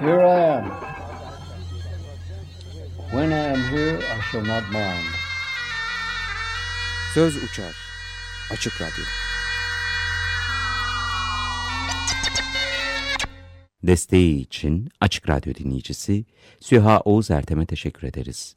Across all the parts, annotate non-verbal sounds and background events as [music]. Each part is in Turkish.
Here I am. When I am here, I shall not mind. Söz uçar. Açık Radyo. Desteği için Açık Radyo dinleyicisi Süha Oğuz Ertem'e teşekkür ederiz.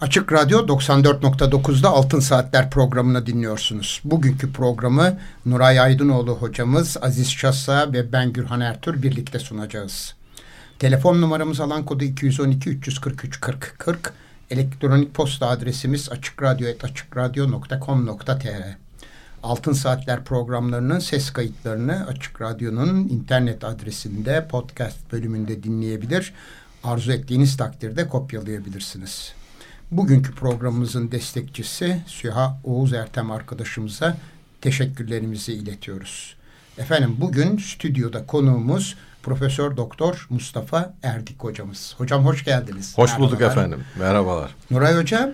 Açık Radyo 94.9'da Altın Saatler programını dinliyorsunuz. Bugünkü programı Nuray Aydınoğlu hocamız, Aziz Şassa ve ben Gürhan Ertür birlikte sunacağız. Telefon numaramız alan kodu 212 343 40 40. Elektronik posta adresimiz açıkradyo.com.tr Altın Saatler programlarının ses kayıtlarını Açık Radyo'nun internet adresinde podcast bölümünde dinleyebilir. Arzu ettiğiniz takdirde kopyalayabilirsiniz. Bugünkü programımızın destekçisi Süha Oğuz Ertem arkadaşımıza teşekkürlerimizi iletiyoruz. Efendim bugün stüdyoda konuğumuz Profesör Doktor Mustafa Erdik hocamız. Hocam hoş geldiniz. Hoş bulduk efendim. Merhabalar. Nuray Hocam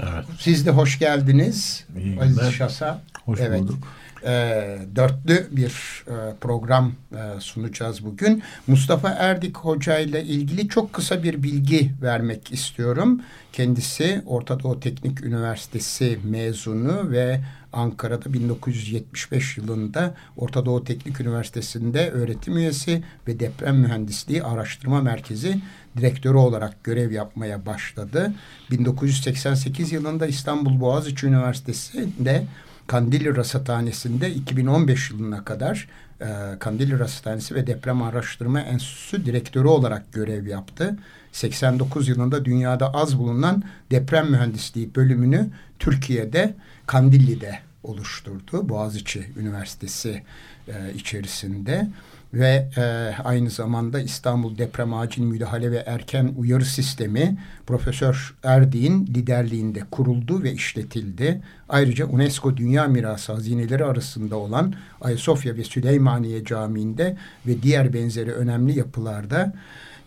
evet. siz de hoş geldiniz. İyi Aziz Şasa. Hoş evet. bulduk. E, dörtlü bir e, program e, sunacağız bugün. Mustafa Erdik Hoca ile ilgili çok kısa bir bilgi vermek istiyorum. Kendisi Orta Doğu Teknik Üniversitesi mezunu ve Ankara'da 1975 yılında Orta Doğu Teknik Üniversitesi'nde öğretim üyesi ve deprem mühendisliği araştırma merkezi direktörü olarak görev yapmaya başladı. 1988 yılında İstanbul Boğaziçi Üniversitesi'nde Kandilli Rasathanesi'nde 2015 yılına kadar e, Kandilli Rasathanesi ve Deprem Araştırma Enstitüsü direktörü olarak görev yaptı. 89 yılında dünyada az bulunan deprem mühendisliği bölümünü Türkiye'de Kandilli'de oluşturdu. Boğaziçi Üniversitesi e, içerisinde ve e, aynı zamanda İstanbul Deprem Acil Müdahale ve Erken Uyarı Sistemi Profesör Erdik'in liderliğinde kuruldu ve işletildi. Ayrıca UNESCO Dünya Mirası hazineleri arasında olan Ayasofya ve Süleymaniye Camii'nde ve diğer benzeri önemli yapılarda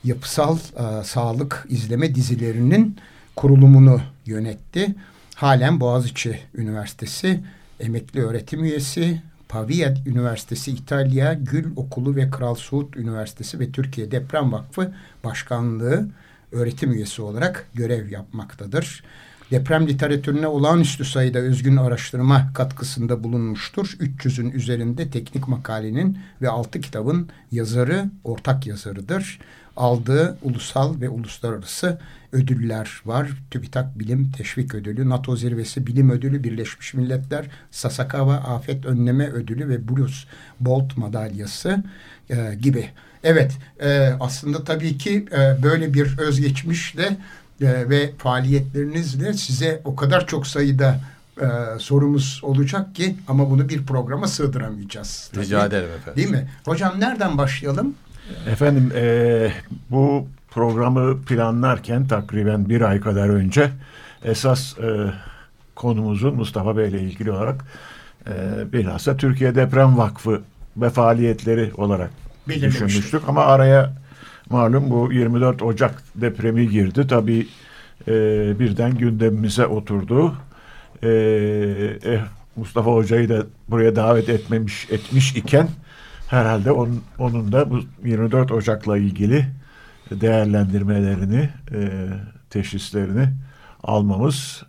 yapısal e, sağlık izleme dizilerinin kurulumunu yönetti. Halen Boğaziçi Üniversitesi emekli öğretim üyesi, Pavia Üniversitesi İtalya Gül Okulu ve Kral Suud Üniversitesi ve Türkiye Deprem Vakfı Başkanlığı öğretim üyesi olarak görev yapmaktadır. Deprem literatürüne olağanüstü sayıda özgün araştırma katkısında bulunmuştur. 300'ün üzerinde teknik makalenin ve 6 kitabın yazarı, ortak yazarıdır. Aldığı ulusal ve uluslararası ödüller var. TÜBİTAK Bilim Teşvik Ödülü, NATO Zirvesi Bilim Ödülü, Birleşmiş Milletler, Sasakawa Afet Önleme Ödülü ve Bruce Bolt Madalyası e, gibi. Evet, e, aslında tabii ki e, böyle bir özgeçmişle e, ve faaliyetlerinizle size o kadar çok sayıda e, sorumuz olacak ki ama bunu bir programa sığdıramayacağız. Tabii. Rica ederim efendim. Değil mi? Hocam nereden başlayalım? Efendim e, bu programı planlarken takriben bir ay kadar önce esas e, konumuzun Mustafa Bey ile ilgili olarak e, bilhassa Türkiye Deprem Vakfı ve faaliyetleri olarak düşünmüştük. Ama araya malum bu 24 Ocak depremi girdi. Tabii e, birden gündemimize oturdu. E, e, Mustafa Hoca'yı da buraya davet etmemiş etmiş iken herhalde onun, onun da bu 24 Ocak'la ilgili değerlendirmelerini, e, teşhislerini almamız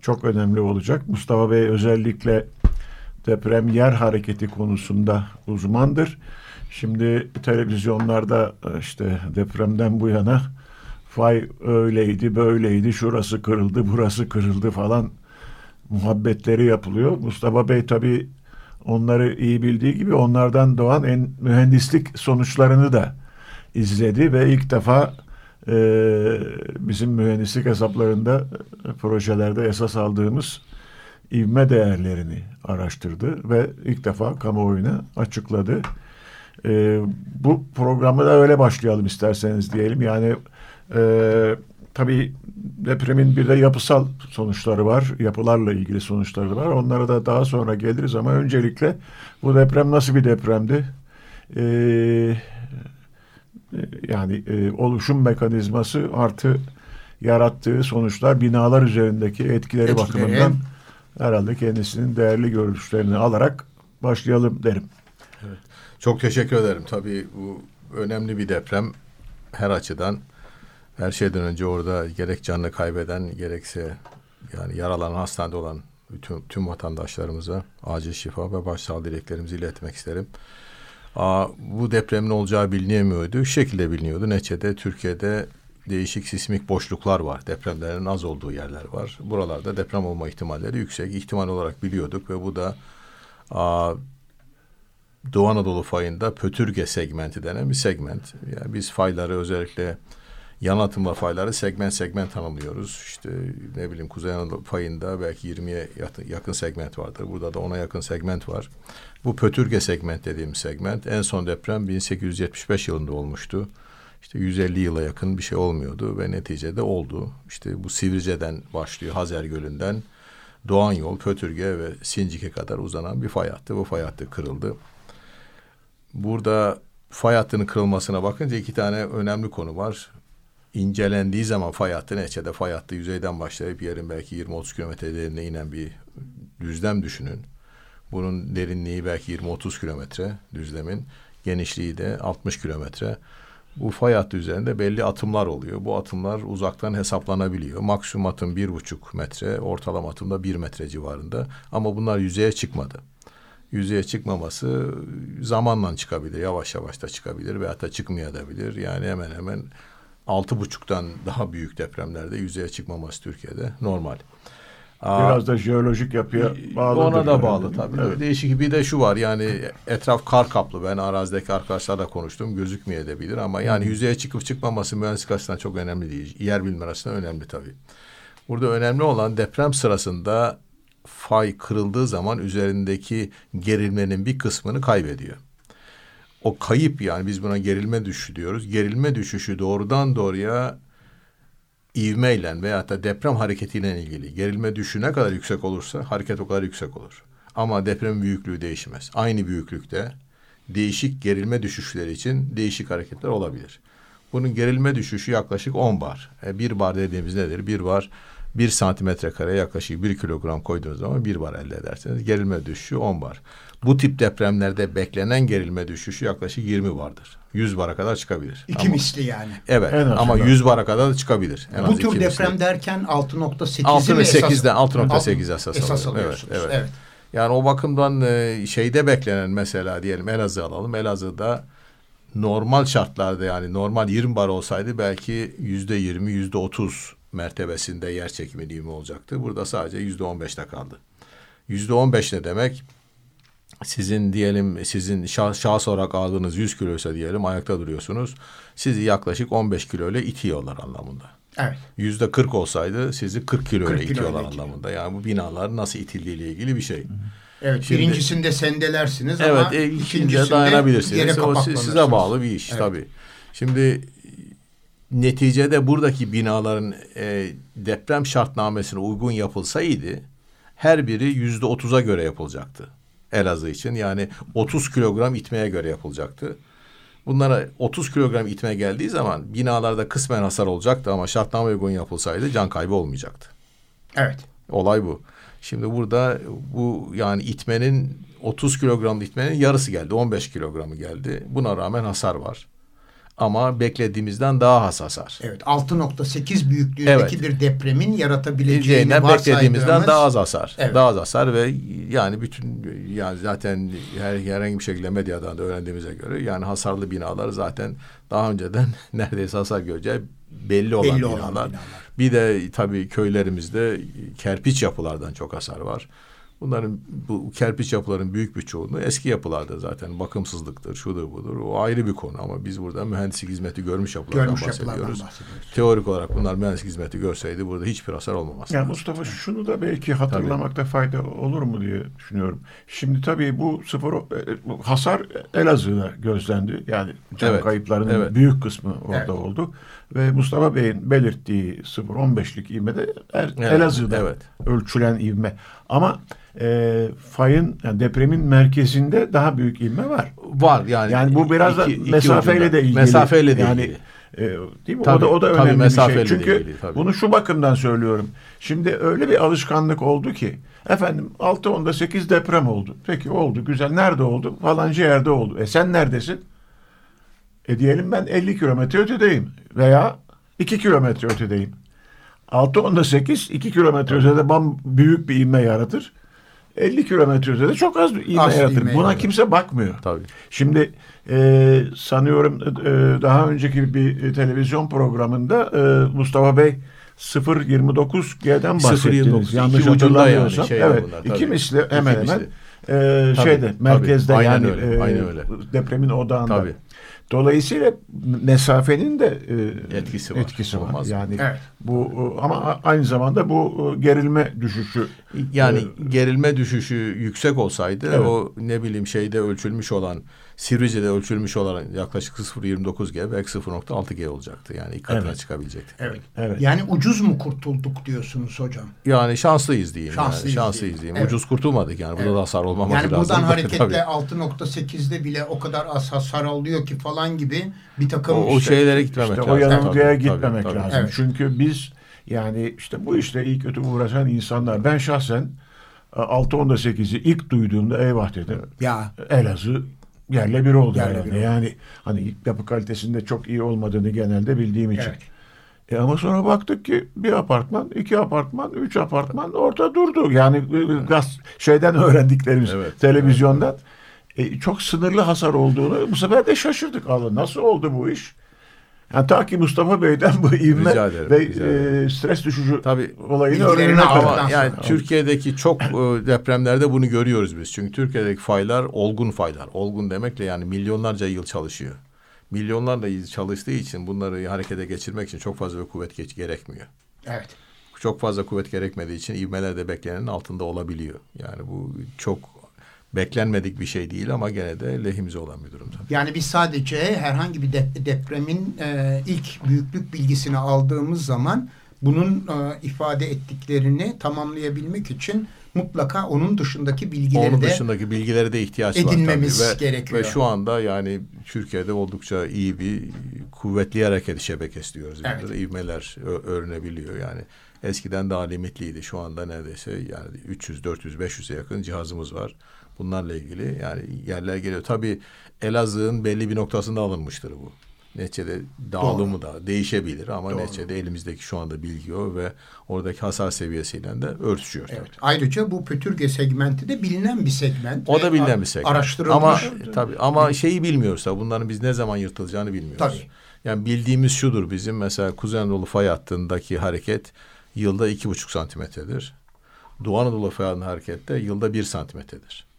çok önemli olacak. Mustafa Bey özellikle deprem yer hareketi konusunda uzmandır. Şimdi televizyonlarda işte depremden bu yana fay öyleydi, böyleydi, şurası kırıldı, burası kırıldı falan muhabbetleri yapılıyor. Mustafa Bey tabii onları iyi bildiği gibi onlardan doğan en mühendislik sonuçlarını da izledi ve ilk defa e, bizim mühendislik hesaplarında e, projelerde esas aldığımız ivme değerlerini araştırdı ve ilk defa kamuoyuna açıkladı. E, bu programı da öyle başlayalım isterseniz diyelim. Yani e, tabii depremin bir de yapısal sonuçları var. Yapılarla ilgili sonuçları var. Onlara da daha sonra geliriz ama öncelikle bu deprem nasıl bir depremdi? Ee, yani e, oluşum mekanizması artı yarattığı sonuçlar binalar üzerindeki etkileri, Etkileri. bakımından herhalde kendisinin değerli görüşlerini alarak başlayalım derim. Çok teşekkür ederim. Tabii bu önemli bir deprem her açıdan. Her şeyden önce orada gerek canını kaybeden gerekse yani yaralanan hastanede olan bütün tüm vatandaşlarımıza acil şifa ve başsağlığı dileklerimizi iletmek isterim. Aa, bu depremin olacağı bilinemiyordu. Şu şekilde biliniyordu. Neçede Türkiye'de değişik sismik boşluklar var. Depremlerin az olduğu yerler var. Buralarda deprem olma ihtimalleri yüksek. İhtimal olarak biliyorduk ve bu da aa, Doğu Anadolu fayında pötürge segmenti denen bir segment. Yani biz fayları özellikle yan atımla fayları segment segment tanımlıyoruz. İşte ne bileyim Kuzey Anadolu fayında belki 20'ye yakın, segment vardır. Burada da ona yakın segment var. Bu pötürge segment dediğimiz segment en son deprem 1875 yılında olmuştu. İşte 150 yıla yakın bir şey olmuyordu ve neticede oldu. İşte bu Sivrice'den başlıyor Hazer Gölü'nden Doğan Yol, Pötürge ve Sincik'e kadar uzanan bir fay hattı. Bu fay hattı kırıldı. Burada fay hattının kırılmasına bakınca iki tane önemli konu var. İncelendiği zaman fay hattı neçede fay hattı yüzeyden başlayıp yerin belki 20-30 kilometre derinliğine inen bir düzlem düşünün. Bunun derinliği belki 20-30 kilometre düzlemin. Genişliği de 60 kilometre. Bu fay hattı üzerinde belli atımlar oluyor. Bu atımlar uzaktan hesaplanabiliyor. Maksimum atım bir buçuk metre, ortalama atım da bir metre civarında. Ama bunlar yüzeye çıkmadı. Yüzeye çıkmaması zamanla çıkabilir, yavaş yavaş da çıkabilir veyahut da çıkmayabilir. Yani hemen hemen altı buçuktan daha büyük depremlerde yüzeye çıkmaması Türkiye'de normal. Aa, Biraz da jeolojik yapıya bağlı. ona da bağlı tabii. Evet. Değişik bir de şu var yani etraf kar kaplı. Ben arazideki arkadaşlarla konuştum. Gözükmeyebilir ama yani yüzeye çıkıp çıkmaması mühendislik açısından çok önemli değil. Yer bilme açısından önemli tabii. Burada önemli olan deprem sırasında fay kırıldığı zaman üzerindeki gerilmenin bir kısmını kaybediyor. O kayıp yani biz buna gerilme düşüşü diyoruz. Gerilme düşüşü doğrudan doğruya ivmeyle veya da deprem hareketiyle ilgili gerilme düşüşü ne kadar yüksek olursa hareket o kadar yüksek olur. Ama deprem büyüklüğü değişmez. Aynı büyüklükte değişik gerilme düşüşleri için değişik hareketler olabilir. Bunun gerilme düşüşü yaklaşık 10 bar. E, bir bar dediğimiz nedir? Bir bar bir santimetre kare yaklaşık bir kilogram koyduğunuz zaman bir bar elde edersiniz. Gerilme düşüşü 10 bar. Bu tip depremlerde beklenen gerilme düşüşü yaklaşık 20 bardır. 100 bara kadar çıkabilir. İki Ama- misli yani. Evet En ama azından. 100 bara kadar da çıkabilir. En Bu tür misli. deprem derken 6.8'i 6 mi esas- 8'den 6.8 Alt- esas, esas alıyor. alıyorsunuz. Evet, Evet, evet. Yani o bakımdan e, şeyde beklenen mesela diyelim Elazığ alalım. Elazığ'da normal şartlarda yani normal 20 bar olsaydı belki yüzde 20, yüzde 30 mertebesinde yer çekimi ivme olacaktı. Burada sadece yüzde 15'te kaldı. Yüzde 15 ne demek? Sizin diyelim sizin şah, şahıs olarak ağırlığınız 100 kiloysa diyelim ayakta duruyorsunuz. Sizi yaklaşık 15 kilo ile itiyorlar anlamında. Evet. Yüzde 40 olsaydı sizi 40 kilo 40 ile itiyorlar anlamında. Yani bu binalar nasıl itildiğiyle ilgili bir şey. Evet. Şimdi- birincisinde sendelersiniz Evet, ama e, ikincisinde dayanabilirsiniz. O size bağlı bir iş Evet. tabii. Şimdi neticede buradaki binaların e, deprem şartnamesine uygun yapılsaydı her biri yüzde otuza göre yapılacaktı. Elazığ için yani 30 kilogram itmeye göre yapılacaktı. Bunlara 30 kilogram itme geldiği zaman binalarda kısmen hasar olacaktı ama şartname uygun yapılsaydı can kaybı olmayacaktı. Evet. Olay bu. Şimdi burada bu yani itmenin 30 kilogram itmenin yarısı geldi. 15 kilogramı geldi. Buna rağmen hasar var. Ama beklediğimizden daha az hasar. Evet. 6.8 büyüklüğündeki Evet. bir depremin yaratabileceğini beklediğimizden daha az hasar. Evet. Daha az hasar ve yani bütün yani zaten her, herhangi bir şekilde medyadan da öğrendiğimize göre yani hasarlı binalar zaten daha önceden [laughs] neredeyse hasar göreceği belli olan Belli olan binalar. binalar. Bir de tabii köylerimizde kerpiç yapılardan çok hasar var. Bunların bu kerpiç yapıların büyük bir çoğunluğu eski yapılardır zaten. Bakımsızlıktır, şudur budur. O ayrı bir konu ama biz burada mühendislik hizmeti görmüş yapılardan Görmüş bahsediyoruz. yapılardan bahsediyoruz. Teorik olarak bunlar mühendislik hizmeti görseydi burada hiçbir hasar olmaması. Ya lazım. Mustafa şunu da belki hatırlamakta fayda olur mu diye düşünüyorum. Şimdi tabii bu sıfır e, bu hasar Elazığ'da gözlendi. Yani can Evet, kayıplarının evet. büyük kısmı orada Evet. oldu. Ve Mustafa Bey'in belirttiği 0-15'lik ivmede Er- Evet, Elazığ'da evet. ölçülen ivme. Ama e, fayın yani depremin merkezinde daha büyük ivme var. Var yani. Yani bu biraz da iki- iki mesafeyle ucunda. de ilgili. Mesafeyle de yani, ilgili. e, değil mi? o Tabii, da o da tabii, önemli bir şey. Çünkü ilgili, tabii. bunu şu bakımdan söylüyorum. Şimdi öyle bir alışkanlık oldu ki efendim 6-10'da 8 deprem oldu. Peki oldu güzel. Nerede oldu? Falanca yerde oldu. E sen neredesin? E diyelim ben 50 kilometre ötedeyim veya 2 kilometre ötedeyim. 6-10'da 8 2 kilometre ötede bam büyük bir inme yaratır. 50 kilometre ötede çok az bir inme Az yaratır. ivme Buna yaratır. kimse bakmıyor. Tabii. Şimdi e, sanıyorum e, daha önceki bir e, televizyon programında e, Mustafa Bey 0.29G'den bahsettiniz. 0.29, Yanlış iki hatırlamıyorsam. yani şey evet. bunlar, iki tabii. misli hemen İki hemen misli. e, Tabii, şeyde tabii. merkezde Aynen yani öyle, e, aynen öyle. depremin odağında. Tabii. Dolayısıyla mesafenin de e, Etkisi var. Etkisi var. Olmaz? Yani Evet. bu e, ama aynı zamanda bu e, gerilme düşüşü Yani e, gerilme düşüşü yüksek olsaydı Evet. o ne bileyim şeyde ölçülmüş olan Sivrice'de ölçülmüş olan yaklaşık 0.29G belki 0.6G olacaktı. Yani iki katına Evet. çıkabilecekti. Evet. Evet. Yani ucuz mu kurtulduk diyorsunuz hocam? Yani şanslıyız diyeyim. Şanslıyız yani, şanslıyız diyeyim. diyeyim. Evet. Ucuz kurtulmadık yani. Burada Evet. da hasar olmaması Yani lazım. buradan [laughs] Tabii. hareketle 6.8'de bile o kadar az hasar alıyor ki falan gibi bir takım O, o işte- şeylere gitmemek İşte lazım. o yanılgıya gitmemek tabii, tabii. lazım. Evet. Çünkü biz yani işte bu işte iyi kötü uğraşan insanlar. Ben şahsen 6-10'da 8'i ilk duyduğumda eyvah dedim. Ya Elazığ yerle bir oldu Yerle herhalde. bir oldu. Yani hani yapı kalitesinde çok iyi olmadığını genelde bildiğim için. Evet. E ama sonra baktık ki bir apartman, iki apartman, üç apartman orada durdu. Yani e, gaz şeyden [laughs] öğrendiklerimiz Evet. televizyondan. E, çok sınırlı hasar olduğunu bu sefer de şaşırdık. Allah nasıl oldu bu iş? Yani ta ki Mustafa Bey'den bu ivme ederim, ve e, stres düşücü Tabii. olayını öğrenene kadar. Ama yani. Türkiye'deki çok e, depremlerde bunu görüyoruz biz. Çünkü Türkiye'deki faylar olgun faylar. Olgun demekle yani milyonlarca yıl çalışıyor. Milyonlarca yıl çalıştığı için bunları harekete geçirmek için çok fazla bir kuvvet geç gerekmiyor. evet. Çok fazla kuvvet gerekmediği için ivmeler de beklenenin altında olabiliyor. Yani bu çok beklenmedik bir şey değil ama gene de lehimize olan bir durum tabii. Yani biz sadece herhangi bir dep- depremin e, ilk büyüklük bilgisini aldığımız zaman bunun e, ifade ettiklerini tamamlayabilmek için mutlaka onun dışındaki bilgileri Onun de dışındaki bilgilere de ihtiyaç var edinmemiz tabii. Ve, gerekiyor. Ve şu anda yani Türkiye'de oldukça iyi bir kuvvetli hareket şebekesi diyoruz. Evet. Evet. İvmeler öğrenebiliyor yani. Eskiden daha limitliydi. Şu anda neredeyse yani 300, 400, 500'e yakın cihazımız var. Bunlarla ilgili yani yerler geliyor. Tabii Elazığ'ın belli bir noktasında alınmıştır bu. Neticede dağılımı da değişebilir ama Doğru. neticede elimizdeki şu anda bilgi o ve oradaki hasar seviyesiyle de örtüşüyor. tabii. Evet. Ayrıca bu pötürge segmenti de bilinen bir segment. O da bilinen bir segment. Araştırılmış. Ama tabii ama şeyi bilmiyoruz tabii. Bunların biz ne zaman yırtılacağını bilmiyoruz. Tabii. Yani bildiğimiz şudur bizim mesela Kuzey Anadolu fay hattındaki hareket yılda iki buçuk santimetredir. Doğu Anadolu fay harekette yılda bir santimetredir.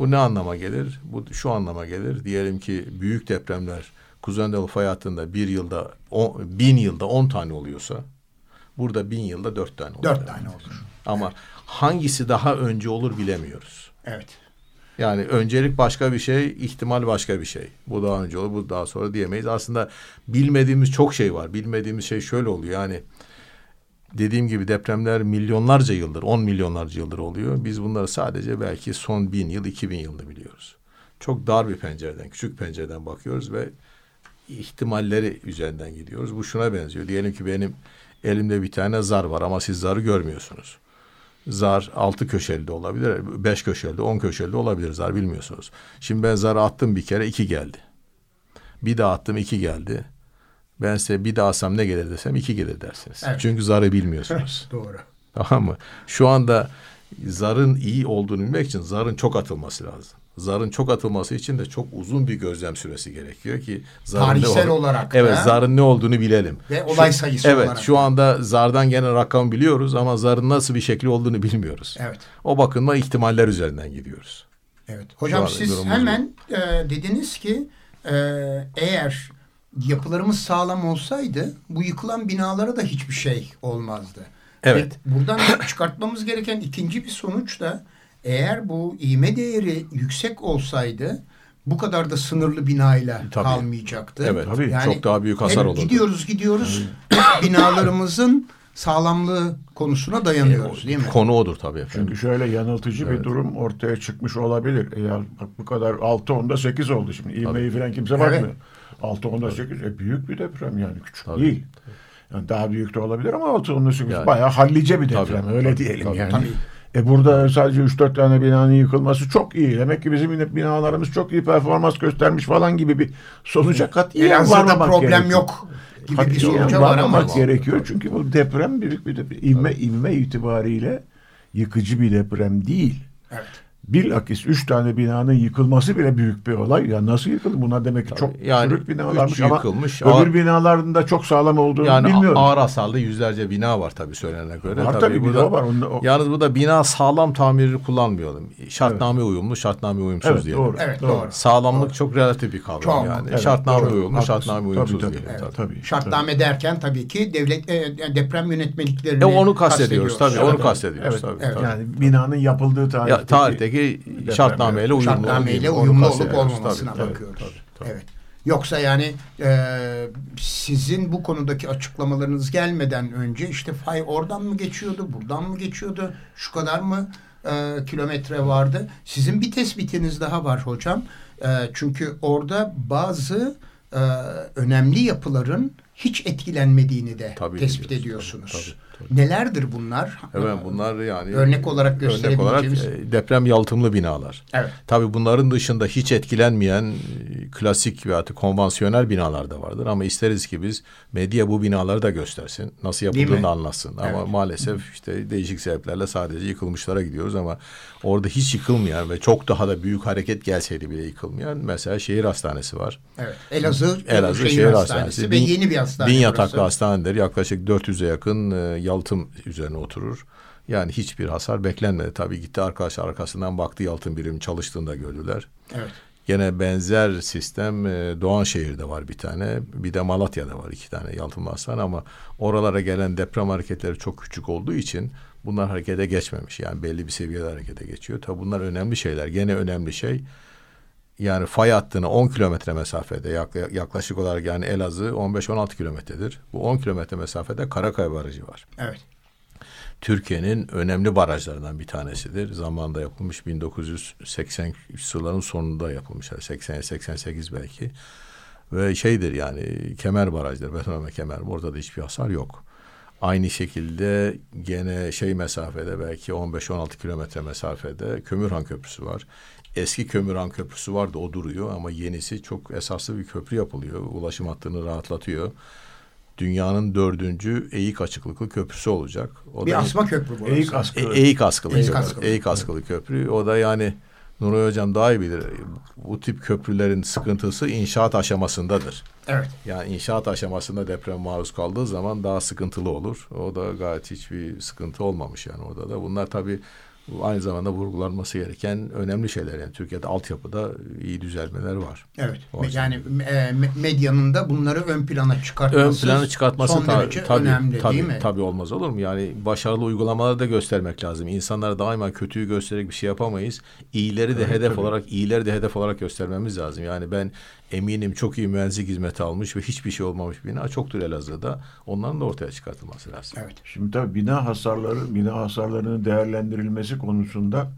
Bu ne anlama gelir? Bu şu anlama gelir. Diyelim ki büyük depremler Kuzey Anadolu fay hattında bir yılda, on, bin yılda on tane oluyorsa burada bin yılda dört tane olur. Dört tane olur. Ama hangisi daha önce olur bilemiyoruz. Evet. Yani öncelik başka bir şey, ihtimal başka bir şey. Bu daha önce olur, bu daha sonra diyemeyiz. Aslında bilmediğimiz çok şey var. Bilmediğimiz şey şöyle oluyor. Yani dediğim gibi depremler milyonlarca yıldır, on milyonlarca yıldır oluyor. Biz bunları sadece belki son bin yıl, iki bin yılda biliyoruz. Çok dar bir pencereden, küçük pencereden bakıyoruz ve ihtimalleri üzerinden gidiyoruz. Bu şuna benziyor. Diyelim ki benim elimde bir tane zar var ama siz zarı görmüyorsunuz. Zar altı köşeli de olabilir, beş köşeli de, on köşeli de olabilir zar bilmiyorsunuz. Şimdi ben zarı attım bir kere iki geldi. Bir daha attım iki geldi. Ben size bir daha atsam ne gelir desem iki gelir dersiniz. Evet. Çünkü zarı bilmiyorsunuz. [laughs] Doğru. tamam mı? Şu anda zarın iyi olduğunu bilmek için zarın çok atılması lazım. zarın çok atılması için de çok uzun bir gözlem süresi gerekiyor ki zarın Tarihsel ne ol- olarak evet da. zarın ne olduğunu bilelim. Ve olay Şu- sayısı evet, olarak şu anda zardan gelen rakam biliyoruz ama zarın nasıl bir şekli olduğunu bilmiyoruz. Evet. O bakımdan ihtimaller üzerinden gidiyoruz. Evet. Hocam anda siz hemen e, dediniz ki e, eğer yapılarımız sağlam olsaydı bu yıkılan binalara da hiçbir şey olmazdı. Evet. Ve buradan [coughs] çıkartmamız gereken ikinci bir sonuç da eğer bu iğme değeri yüksek olsaydı bu kadar da sınırlı binayla Tabii. kalmayacaktı. Evet. Tabii. Yani çok daha büyük hasar olurdu. Gidiyoruz gidiyoruz hmm. [coughs] binalarımızın sağlamlığı konusuna dayanıyoruz değil mi? E, konu odur tabii. Efendim. Çünkü şöyle yanıltıcı evet. bir durum ortaya çıkmış olabilir. Eğer bu kadar 6 onda 8 oldu şimdi. İğmeyi falan kimse bakmıyor. Evet. 6.8 e, büyük bir deprem yani küçük tabii, değil. Tabii. Yani daha büyük de olabilir ama 6.8 yani, bayağı hallice bir deprem tabii, öyle tabii, diyelim tabii, yani. Tabii. E burada sadece 3-4 tane binanın yıkılması çok iyi. Demek ki bizim binalarımız çok iyi performans göstermiş falan gibi bir sonuca katiyen varmamak problem gerekiyor. yok gibi katiyen bir sonuca varmamak gerekiyor. Tabii. Çünkü bu deprem büyük bir deprem. İvme, ivme itibariyle yıkıcı bir deprem değil. Evet. Bilakis üç tane binanın yıkılması bile büyük bir olay. Ya nasıl yıkıldı? Bunlar demek ki çok yani çürük binalarmış ama yıkılmış, öbür ağır- binaların da çok sağlam olduğunu Yani bilmiyorum. ağır hasarlı yüzlerce bina var tabii söylenene göre. Var tabii, bir burada- de o var. Onda o- Yalnız bu da bina sağlam tamiri kullanmayalım. Şartname uyumlu, şartname uyumsuz evet diyelim. doğru. Evet, doğru. doğru. Sağlamlık çok relatif bir kavram Çok. yani. Evet, şartname doğru. uyumlu, Haklısın. şartname uyumsuz Tabii, diyelim. tabii, tabii. tabii. Şartname derken tabii ki devlet e, deprem yönetmeliklerini E, onu kastediyoruz tabii, onu Evet. kastediyoruz Evet, tabii. evet. tabii. Yani binanın yapıldığı tarihteki, Ya, tarihteki şartnameyle uyumlu. Şartnameyle onu uyumlu olup olmamasına Tabii, bakıyoruz. tabii, tabii. Evet. Yoksa yani e, sizin bu konudaki açıklamalarınız gelmeden önce işte fay oradan mı geçiyordu, buradan mı geçiyordu, şu kadar mı e, kilometre vardı? Sizin bir tespitiniz daha var hocam. E, çünkü orada bazı e, önemli yapıların hiç etkilenmediğini de Tabii tespit ediyorsunuz. Tabii, tabii, Nelerdir bunlar? Evet bunlar yani Örnek olarak örnek olarak gösterebileceğimiz. e, deprem yalıtımlı binalar. Evet. Tabii bunların dışında hiç etkilenmeyen e, klasik veya konvansiyonel binalar da vardır. Ama isteriz ki biz medya bu binaları da göstersin. Nasıl yapıldığını anlatsın. Ama Evet. maalesef işte değişik sebeplerle sadece yıkılmışlara gidiyoruz ama orada hiç yıkılmayan ve çok daha da büyük hareket gelseydi bile yıkılmayan mesela şehir hastanesi var. Evet. Elazığ, Elazığ Şehir, Şehir Hastanesi, Hastanesi. ve yeni bir hastane. Bin yataklı burası. hastanedir. Yaklaşık 400'e yakın e, yalıtım üzerine oturur. Yani hiçbir hasar beklenmedi. Tabii gitti arkadaşlar arkasından baktı yalıtım birimi çalıştığını da gördüler. Evet. Gene benzer sistem e, Doğanşehir'de var bir tane. Bir de Malatya'da var iki tane yalıtımlı hastane ama oralara gelen deprem hareketleri çok küçük olduğu için bunlar harekete geçmemiş. Yani belli bir seviyede harekete geçiyor. Tabii bunlar önemli şeyler. Gene önemli şey yani fay hattına 10 kilometre mesafede yak- yaklaşık olarak yani Elazığ 15-16 kilometredir. Bu 10 kilometre mesafede Karakay Barajı var. Evet. Türkiye'nin önemli barajlarından bir tanesidir. Zamanında yapılmış 1980 yılların sonunda yapılmış. 80-88 belki. Ve şeydir yani kemer barajdır. Betonarme kemer. Orada da hiçbir hasar yok. Aynı şekilde gene şey mesafede belki 15-16 kilometre mesafede Kömürhan Köprüsü var. Eski Kömürhan Köprüsü vardı o duruyor ama yenisi çok esaslı bir köprü yapılıyor. Ulaşım hattını rahatlatıyor. Dünyanın dördüncü eğik açıklıklı köprüsü olacak. O Bir da asma köprü burası. Eğik askı. e- eğik askılı Eğik köprü. askılı. Eğik askılı köprü. O da yani Nuray Hocam daha iyi bilir. Bu tip köprülerin sıkıntısı inşaat aşamasındadır. Evet. Yani inşaat aşamasında deprem maruz kaldığı zaman daha sıkıntılı olur. O da gayet hiçbir sıkıntı olmamış yani orada da. Bunlar tabii aynı zamanda vurgulanması gereken önemli şeyler. Yani Türkiye'de altyapıda iyi düzelmeler var. Evet. O. Yani e, me- medyanın da bunları ön plana çıkartması Ön plana çıkartması son ta- derece tabii, önemli tabii, değil mi? Tabii olmaz olur mu? Yani başarılı uygulamaları da göstermek lazım. İnsanlara daima kötüyü göstererek bir şey yapamayız. İyileri de hedef olarak, iyileri de hedef olarak göstermemiz lazım. Yani ben eminim çok iyi mühendislik hizmeti almış ve hiçbir şey olmamış bina çoktur Elazığ'da. Onların da ortaya çıkartılması lazım. Evet. Şimdi tabii bina hasarları, bina hasarlarının değerlendirilmesi konusunda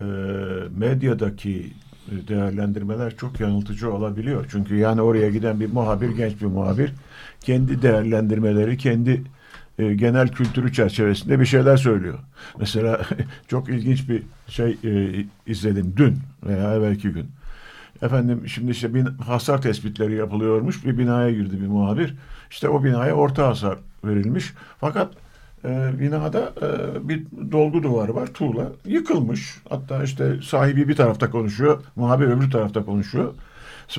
e, medyadaki değerlendirmeler çok yanıltıcı olabiliyor. Çünkü yani oraya giden bir muhabir, genç bir muhabir kendi değerlendirmeleri, kendi e, genel kültürü çerçevesinde bir şeyler söylüyor. Mesela [laughs] çok ilginç bir şey e, izledim dün veya evvelki gün. Efendim şimdi işte bin, hasar tespitleri yapılıyormuş. Bir binaya girdi bir muhabir. İşte o binaya orta hasar verilmiş. Fakat e, binada e, bir dolgu duvarı var tuğla yıkılmış. Hatta işte sahibi bir tarafta konuşuyor, muhabir öbür tarafta konuşuyor.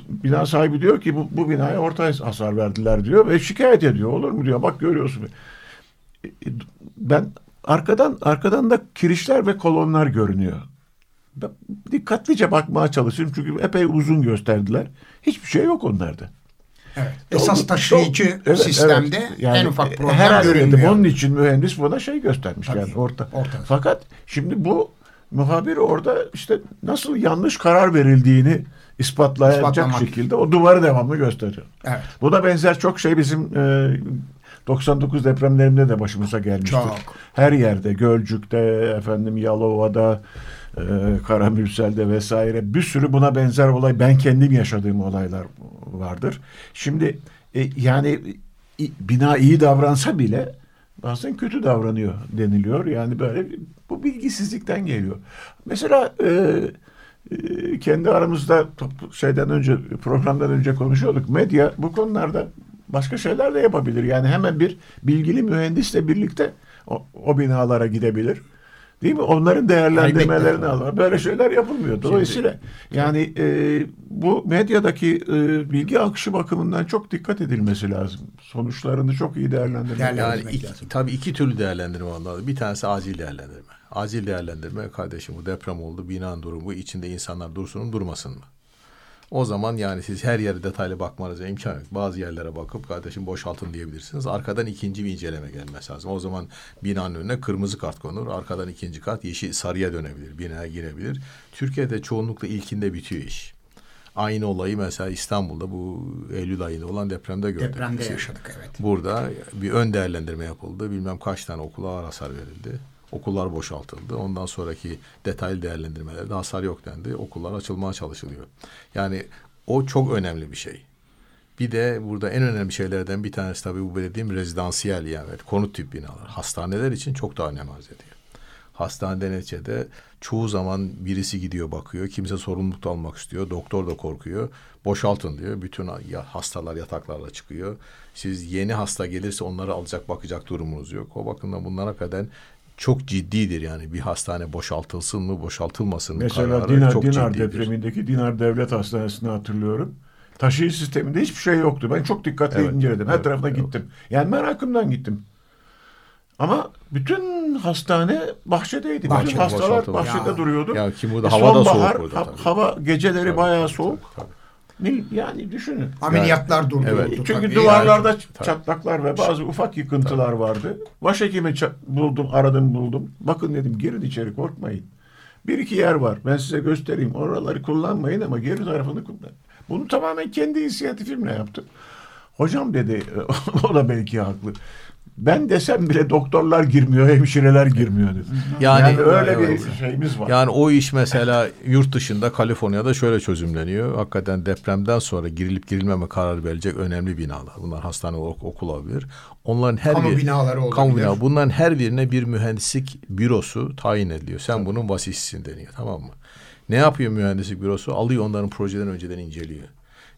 Bina sahibi diyor ki bu, bu binaya orta hasar verdiler diyor ve şikayet ediyor. Olur mu diyor. Bak görüyorsun. E, Ben arkadan arkadan da kirişler ve kolonlar görünüyor. Dikkatlice bakmaya çalışıyorum çünkü epey uzun gösterdiler. Hiçbir şey yok onlarda. Evet. Esas Doğru, taşıyıcı. Evet, sistemde evet. Yani, en ufak e, problem herhalde görünmüyor. Onun için mühendis buna şey göstermiş Tabii, yani orta. orta. Fakat şimdi bu muhabir orada işte nasıl yanlış karar verildiğini ispatlayacak İspatlamak. şekilde o duvarı devamlı gösteriyor. Evet. Bu da benzer çok şey bizim e, 99 depremlerinde de başımıza gelmiştir. Çok. Her yerde Gölcük'te, efendim Yalova'da, e, Karamürsel'de vesaire bir sürü buna benzer olay ben kendim yaşadığım olaylar vardır. Şimdi e, yani bina iyi davransa bile bazen kötü davranıyor deniliyor. Yani böyle bu bilgisizlikten geliyor. Mesela e, e, kendi aramızda şeyden önce programdan önce konuşuyorduk. Medya bu konularda başka şeyler de yapabilir. Yani hemen bir bilgili mühendisle birlikte o, o binalara gidebilir. Değil mi? Onların değerlendirmelerini alır. Böyle şeyler yapılmıyor. Dolayısıyla yani e, bu medyadaki e, bilgi akışı bakımından çok dikkat edilmesi lazım. Sonuçlarını çok iyi değerlendirmek lazım. Yani Vermek iki, lazım. tabii iki türlü değerlendirme var. Bir tanesi acil değerlendirme. Acil değerlendirme kardeşim bu deprem oldu, binanın durumu, içinde insanlar dursun mu durmasın mı? O zaman yani siz her yere detaylı bakmanıza imkan yok. Bazı yerlere bakıp kardeşim boşaltın diyebilirsiniz. Arkadan ikinci bir inceleme gelmesi lazım. O zaman binanın önüne kırmızı kart konur. Arkadan ikinci kart yeşil sarıya dönebilir. Binaya girebilir. Türkiye'de çoğunlukla ilkinde bitiyor iş. Aynı olayı mesela İstanbul'da bu Eylül ayında olan depremde gördük. Depremde yaşadık evet. Burada bir ön değerlendirme yapıldı. Bilmem kaç tane okula ağır hasar verildi. Okullar boşaltıldı. Ondan sonraki detaylı değerlendirmelerde hasar yok dendi. Okullar açılmaya çalışılıyor. Yani o çok önemli bir şey. Bir de burada en önemli şeylerden bir tanesi tabii bu dediğim rezidansiyel yani konut tip binalar. Hastaneler için çok daha önem arz ediyor. Hastanede neticede çoğu zaman birisi gidiyor bakıyor. Kimse sorumluluk da almak istiyor. Doktor da korkuyor. Boşaltın diyor. Bütün hastalar yataklarla çıkıyor. Siz yeni hasta gelirse onları alacak bakacak durumunuz yok. O bakımdan bunlara kadar çok ciddidir yani bir hastane boşaltılsın mı boşaltılmasın mı Mesela kararı Dinar, çok Dinar ciddidir. depremindeki Dinar Devlet Hastanesi'ni hatırlıyorum. Taşıyıcı sisteminde hiçbir şey yoktu. Ben çok dikkatli Evet, inceledim. Her evet, tarafına evet. gittim. Yani merakımdan gittim. Ama bütün hastane bahçedeydi. Bahçede, bütün hastalar bahçede Ya. duruyordu. Ya ki burada E, hava da soğuk burada ha- tabii. Hava geceleri Tabii, bayağı tabii, soğuk. tabii, Ne- Yani düşünün. Ameliyatlar durduruyordu Evet. Çünkü tabii. duvarlarda Yani- Tabii. çatlaklar ve bazı ufak yıkıntılar vardı. Başhekimi buldum, aradım buldum. Bakın dedim girin içeri korkmayın. Bir iki yer var. Ben size göstereyim. Oraları kullanmayın ama geri tarafını kullanın. Bunu tamamen kendi inisiyatifimle yaptım. Hocam dedi, [laughs] o da belki haklı. Ben desem bile doktorlar girmiyor, hemşireler girmiyor. Yani, Yani- öyle Evet. bir şeyimiz var. Yani o iş mesela yurt dışında Kaliforniya'da şöyle çözümleniyor. Hakikaten depremden sonra girilip girilmeme kararı verecek önemli binalar. Bunlar hastane okul olabilir. Onların her Kamu bir binaları kamu olabilir. bina. Bunların her birine bir mühendislik bürosu tayin ediliyor. Sen bunun vasisisin deniyor. Tamam mı? Ne yapıyor mühendislik bürosu? Alıyor onların projeden önceden inceliyor.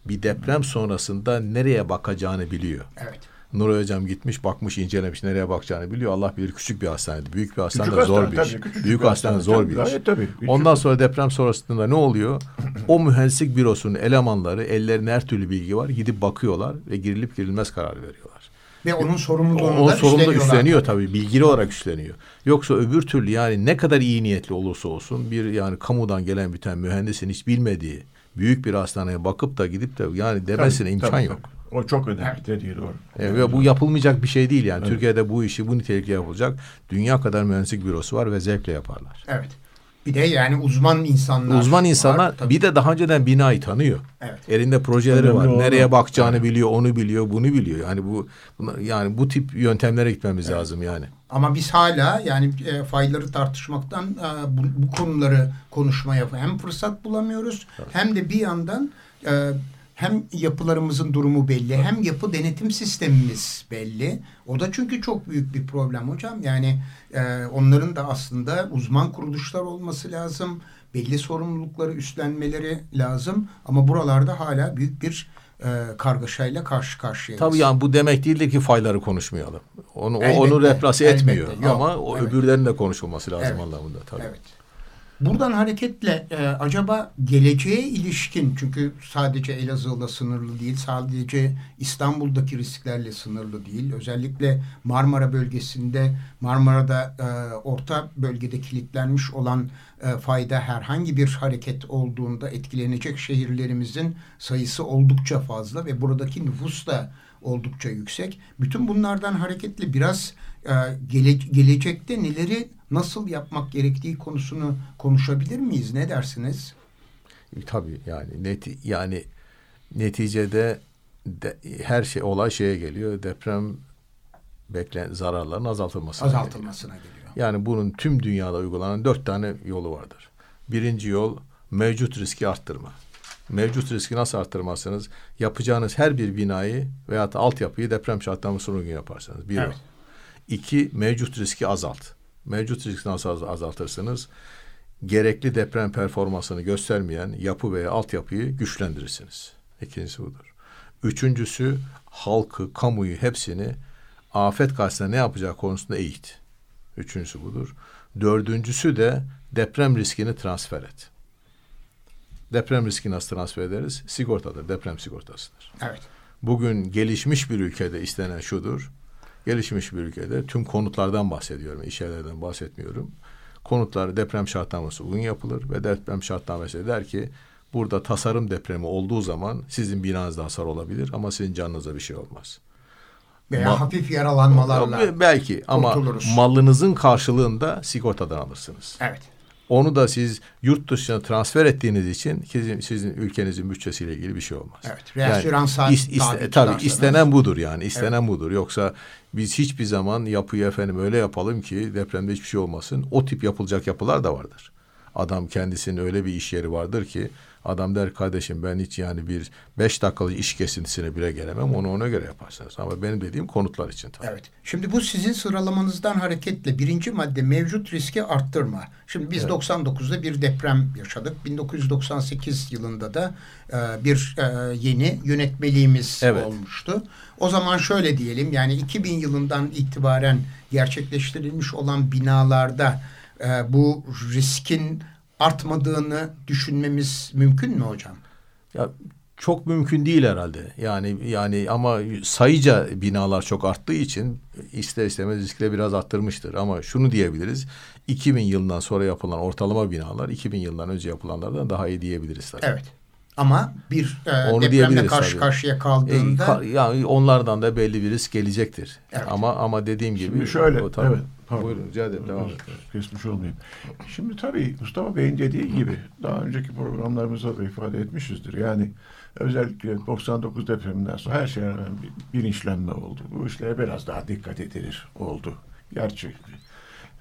Bir deprem sonrasında nereye bakacağını biliyor. Evet. Nuray Hocam gitmiş, bakmış, incelemiş, nereye bakacağını biliyor. Allah bilir küçük bir hastaneydi. Büyük bir hastane Küçük zor hastane, bir iş. tabii, Büyük bir hastane hastane, zor bir iş. gayet tabii. Ondan sonra deprem sonrasında ne oluyor? o mühendislik bürosunun elemanları ellerine her türlü bilgi var. Gidip bakıyorlar ve girilip girilmez karar veriyorlar. Ve onun sorumluluğunu O da sorumlu üstleniyor tabii. Bilgili olarak üstleniyor. Yoksa öbür türlü yani ne kadar iyi niyetli olursa olsun bir yani kamudan gelen bir tane mühendisin hiç bilmediği büyük bir hastaneye bakıp da gidip de yani demesine Tabii, imkan tabii, yok. tabii. O çok önemli dediği doğru. E, ve bu yapılmayacak bir şey değil yani. Türkiye'de bu işi bu nitelikle yapılacak. Dünya kadar mühendislik bürosu var ve zevkle yaparlar. Evet. Bir de yani uzman insanlar. Uzman var. insanlar Tabii. bir de daha önceden binayı tanıyor. Evet. Elinde projeleri Önemli var. olan Nereye bakacağını biliyor, onu biliyor, bunu biliyor. Yani bu bunlar- yani bu tip yöntemlere gitmemiz lazım yani. Ama biz hala yani e, fayları tartışmaktan e, bu, bu konuları konuşmaya hem fırsat bulamıyoruz hem de bir yandan e, hem yapılarımızın durumu belli hem yapı denetim sistemimiz belli. O da çünkü çok büyük bir problem hocam. Yani e, onların da aslında uzman kuruluşlar olması lazım. Belli sorumlulukları üstlenmeleri lazım. Ama buralarda hala büyük bir e, kargaşayla karşı karşıyayız. Tabii yani bu demek değildir ki fayları konuşmayalım. onu Elbette, onu replase elbette. etmiyor Yok, ama o evet. öbürlerinin de konuşulması lazım Evet. anlamında tabii. Evet. Buradan hareketle e, acaba geleceğe ilişkin çünkü sadece Elazığ'la sınırlı değil, sadece İstanbul'daki risklerle sınırlı değil. Özellikle Marmara bölgesinde, Marmara'da e, orta bölgede kilitlenmiş olan e, fayda herhangi bir hareket olduğunda etkilenecek şehirlerimizin sayısı oldukça fazla ve buradaki nüfus da oldukça yüksek. Bütün bunlardan hareketle biraz e, gele, gelecekte neleri nasıl yapmak gerektiği konusunu konuşabilir miyiz? Ne dersiniz? E, Tabii yani neti yani neticede de, her şey olay şeye geliyor. Deprem beklen zararların azaltılması. Azaltılmasına geliyor. Yani bunun tüm dünyada uygulanan dört tane yolu vardır. Birinci yol mevcut riski arttırma. Mevcut riski nasıl arttırmazsınız? Yapacağınız her bir binayı veya da altyapıyı deprem şartlarına uygun yaparsanız. Bir Evet. yol. İki, mevcut riski azalt. Mevcut riski nasıl az- azaltırsınız? Gerekli deprem performansını göstermeyen yapı veya altyapıyı güçlendirirsiniz. İkincisi budur. Üçüncüsü halkı, kamuyu hepsini afet karşısında ne yapacağı konusunda eğit. Üçüncüsü budur. Dördüncüsü de deprem riskini transfer et. Deprem riskini nasıl transfer ederiz? Sigortadır, deprem sigortasıdır. Evet. Bugün gelişmiş bir ülkede istenen şudur. Gelişmiş bir ülkede tüm konutlardan bahsediyorum, iş yerlerden bahsetmiyorum. Konutlar deprem şartnaması uygun yapılır ve deprem şartnamesi der ki burada tasarım depremi olduğu zaman sizin binanızda hasar olabilir ama sizin canınıza bir şey olmaz. Veya Ma- hafif yaralanmalarla. Belki ama kurtuluruz. malınızın karşılığında sigortadan alırsınız. Evet. Onu da siz yurt dışına transfer ettiğiniz için sizin, sizin ülkenizin bütçesiyle ilgili bir şey olmaz. Evet, reasüransa Yani is- tabi tabii tutarsanız. istenen budur yani. istenen budur. Yoksa biz hiçbir zaman yapıyı efendim öyle yapalım ki depremde hiçbir şey olmasın. O tip yapılacak yapılar da vardır. Adam kendisinin öyle bir iş yeri vardır ki adam der kardeşim ben hiç yani bir beş dakikalık iş kesintisine bile gelemem. Onu ona göre yaparsınız. Ama benim dediğim konutlar için tabii. Evet. Şimdi bu sizin sıralamanızdan hareketle birinci madde mevcut riski arttırma. Şimdi biz 99'da bir deprem yaşadık. 1998 yılında da e, bir e, yeni yönetmeliğimiz Evet. olmuştu. O zaman şöyle diyelim yani 2000 yılından itibaren gerçekleştirilmiş olan binalarda e, bu riskin artmadığını düşünmemiz mümkün mü hocam? Ya çok mümkün değil herhalde. Yani yani ama sayıca binalar çok arttığı için ister istemez riskleri biraz arttırmıştır. Ama şunu diyebiliriz. 2000 yılından sonra yapılan ortalama binalar 2000 yıldan önce yapılanlardan daha iyi diyebiliriz tabii. Evet. Ama bir e, Onu depremle karşı tabii. karşıya E, kaldığında ka- yani onlardan da belli bir risk gelecektir. Evet. Ama ama dediğim gibi Şimdi şöyle, o tabii. evet, pardon. Buyurun rica ederim devam edin. Kesmiş olmayayım. Şimdi tabii Mustafa Bey'in dediği gibi daha önceki programlarımızda da ifade etmişizdir. Yani özellikle 99 depreminden sonra her şeye rağmen bir bilinçlenme oldu. Bu işlere biraz daha dikkat edilir oldu. Gerçi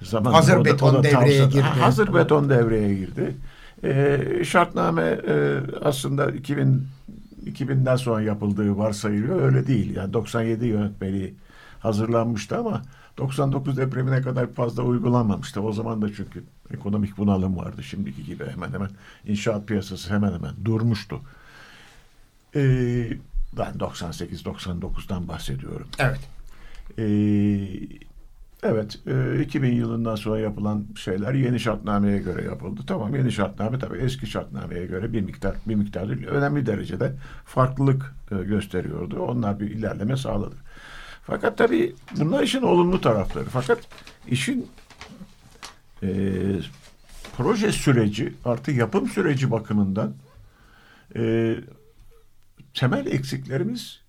zaman Hazır beton devreye tavsiye- girdi. Ha, Hazır beton devreye girdi. Ee, şartname e, aslında 2000 2000'den sonra yapıldığı varsayılıyor. Öyle değil. Yani 97 yönetmeliği hazırlanmıştı ama 99 depremine kadar fazla uygulanmamıştı. O zaman da çünkü ekonomik bunalım vardı. Şimdiki gibi hemen hemen inşaat piyasası hemen hemen durmuştu. Ee, ben 98-99'dan bahsediyorum. evet. Ee, evet, e, 2000 yılından sonra yapılan şeyler yeni şartnameye göre yapıldı. Tamam, yeni şartname tabii eski şartnameye göre bir miktar bir miktar önemli derecede farklılık e, gösteriyordu. Onlar bir ilerleme sağladı. Fakat tabii bunlar işin olumlu tarafları. Fakat işin e, proje süreci artı yapım süreci bakımından e, temel eksiklerimiz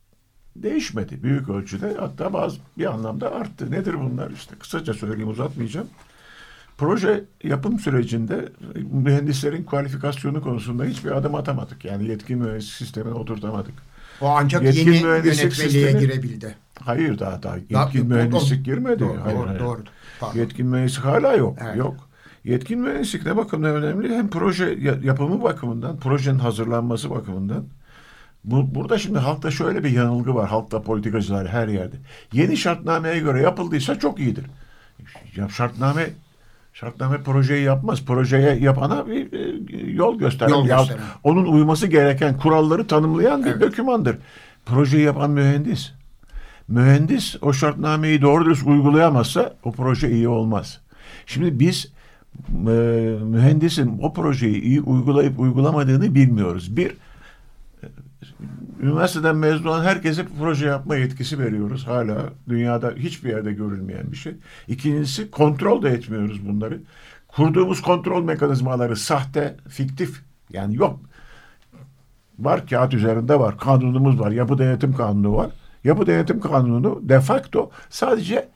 değişmedi büyük ölçüde. Hatta bazı bir anlamda arttı. Nedir bunlar? İşte kısaca söyleyeyim uzatmayacağım. Proje yapım sürecinde mühendislerin kualifikasyonu konusunda hiçbir adım atamadık. Yani yetkin mühendislik sistemine oturtamadık. O ancak Yetkin yeni yönetmeliğe sistemi- girebildi. Hayır daha daha yetkin Daha- mühendislik girmedi. Doğru, hayır, doğru, hayır. doğru. Pardon. Yetkin mühendislik hala yok. Evet. Yok. Yetkin mühendislik ne bakımdan önemli? Hem proje ya- yapımı bakımından, projenin hazırlanması bakımından. Bu, burada şimdi halkta şöyle bir yanılgı var. Halkta politikacılar her yerde. Yeni şartnameye göre yapıldıysa çok iyidir. Ya şartname şartname projeyi yapmaz. Projeye yapana bir e, yol gösteren, Yol ya onun uyması gereken kuralları tanımlayan bir Evet. dokümandır. Projeyi yapan mühendis. mühendis o şartnameyi doğru dürüst uygulayamazsa o proje iyi olmaz. Şimdi biz e, mühendisin o projeyi iyi uygulayıp uygulamadığını bilmiyoruz. Bir, üniversiteden mezun olan herkese proje yapma yetkisi veriyoruz. Hala dünyada hiçbir yerde görülmeyen bir şey. İkincisi kontrol de etmiyoruz bunları. Kurduğumuz kontrol mekanizmaları sahte, fiktif yani yok. Var kağıt üzerinde var. Kanunumuz var. Yapı denetim kanunu var. Yapı denetim kanunu de facto sadece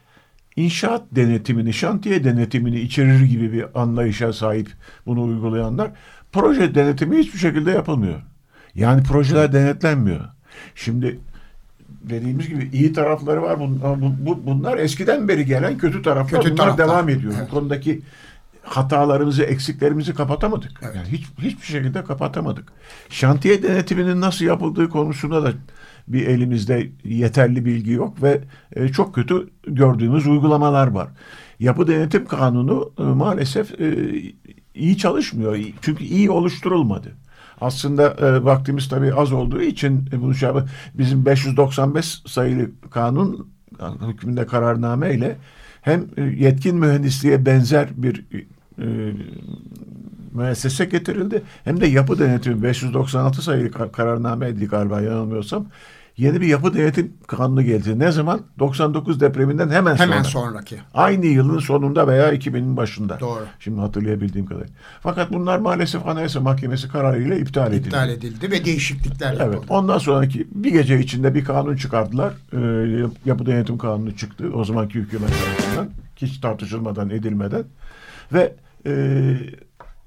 inşaat denetimini, şantiye denetimini içerir gibi bir anlayışa sahip bunu uygulayanlar. Proje denetimi hiçbir şekilde yapılmıyor. Yani projeler denetlenmiyor. Şimdi dediğimiz gibi iyi tarafları var. Bunlar eskiden beri gelen kötü taraflar. Kötü bunlar taraflar. devam ediyor. Evet. Bu konudaki hatalarımızı, eksiklerimizi kapatamadık. Evet. Yani hiç hiçbir şekilde kapatamadık. Şantiye denetiminin nasıl yapıldığı konusunda da bir elimizde yeterli bilgi yok ve e, çok kötü gördüğümüz uygulamalar var. Yapı denetim kanunu e, maalesef e, iyi çalışmıyor. Çünkü iyi oluşturulmadı. Aslında e, vaktimiz tabii az olduğu için e, bunu şey bizim 595 sayılı kanun hükmünde kararname ile hem e, yetkin mühendisliğe benzer bir e, müessese getirildi hem de yapı denetimi 596 sayılı kar- kararnameydi galiba yanılmıyorsam yeni bir yapı denetim kanunu geldi. Ne zaman? 99 depreminden hemen, Hemen sonra. sonraki. Aynı yılın sonunda veya 2000'in başında. Doğru. Şimdi hatırlayabildiğim kadar. Fakat bunlar maalesef Anayasa Mahkemesi kararıyla iptal edildi. iptal edildi ve değişiklikler Evet. yapıldı. Ondan sonraki bir gece içinde bir kanun çıkardılar. Ee, yapı denetim kanunu çıktı. O zamanki hükümet tarafından. Hiç tartışılmadan, edilmeden. Ve e,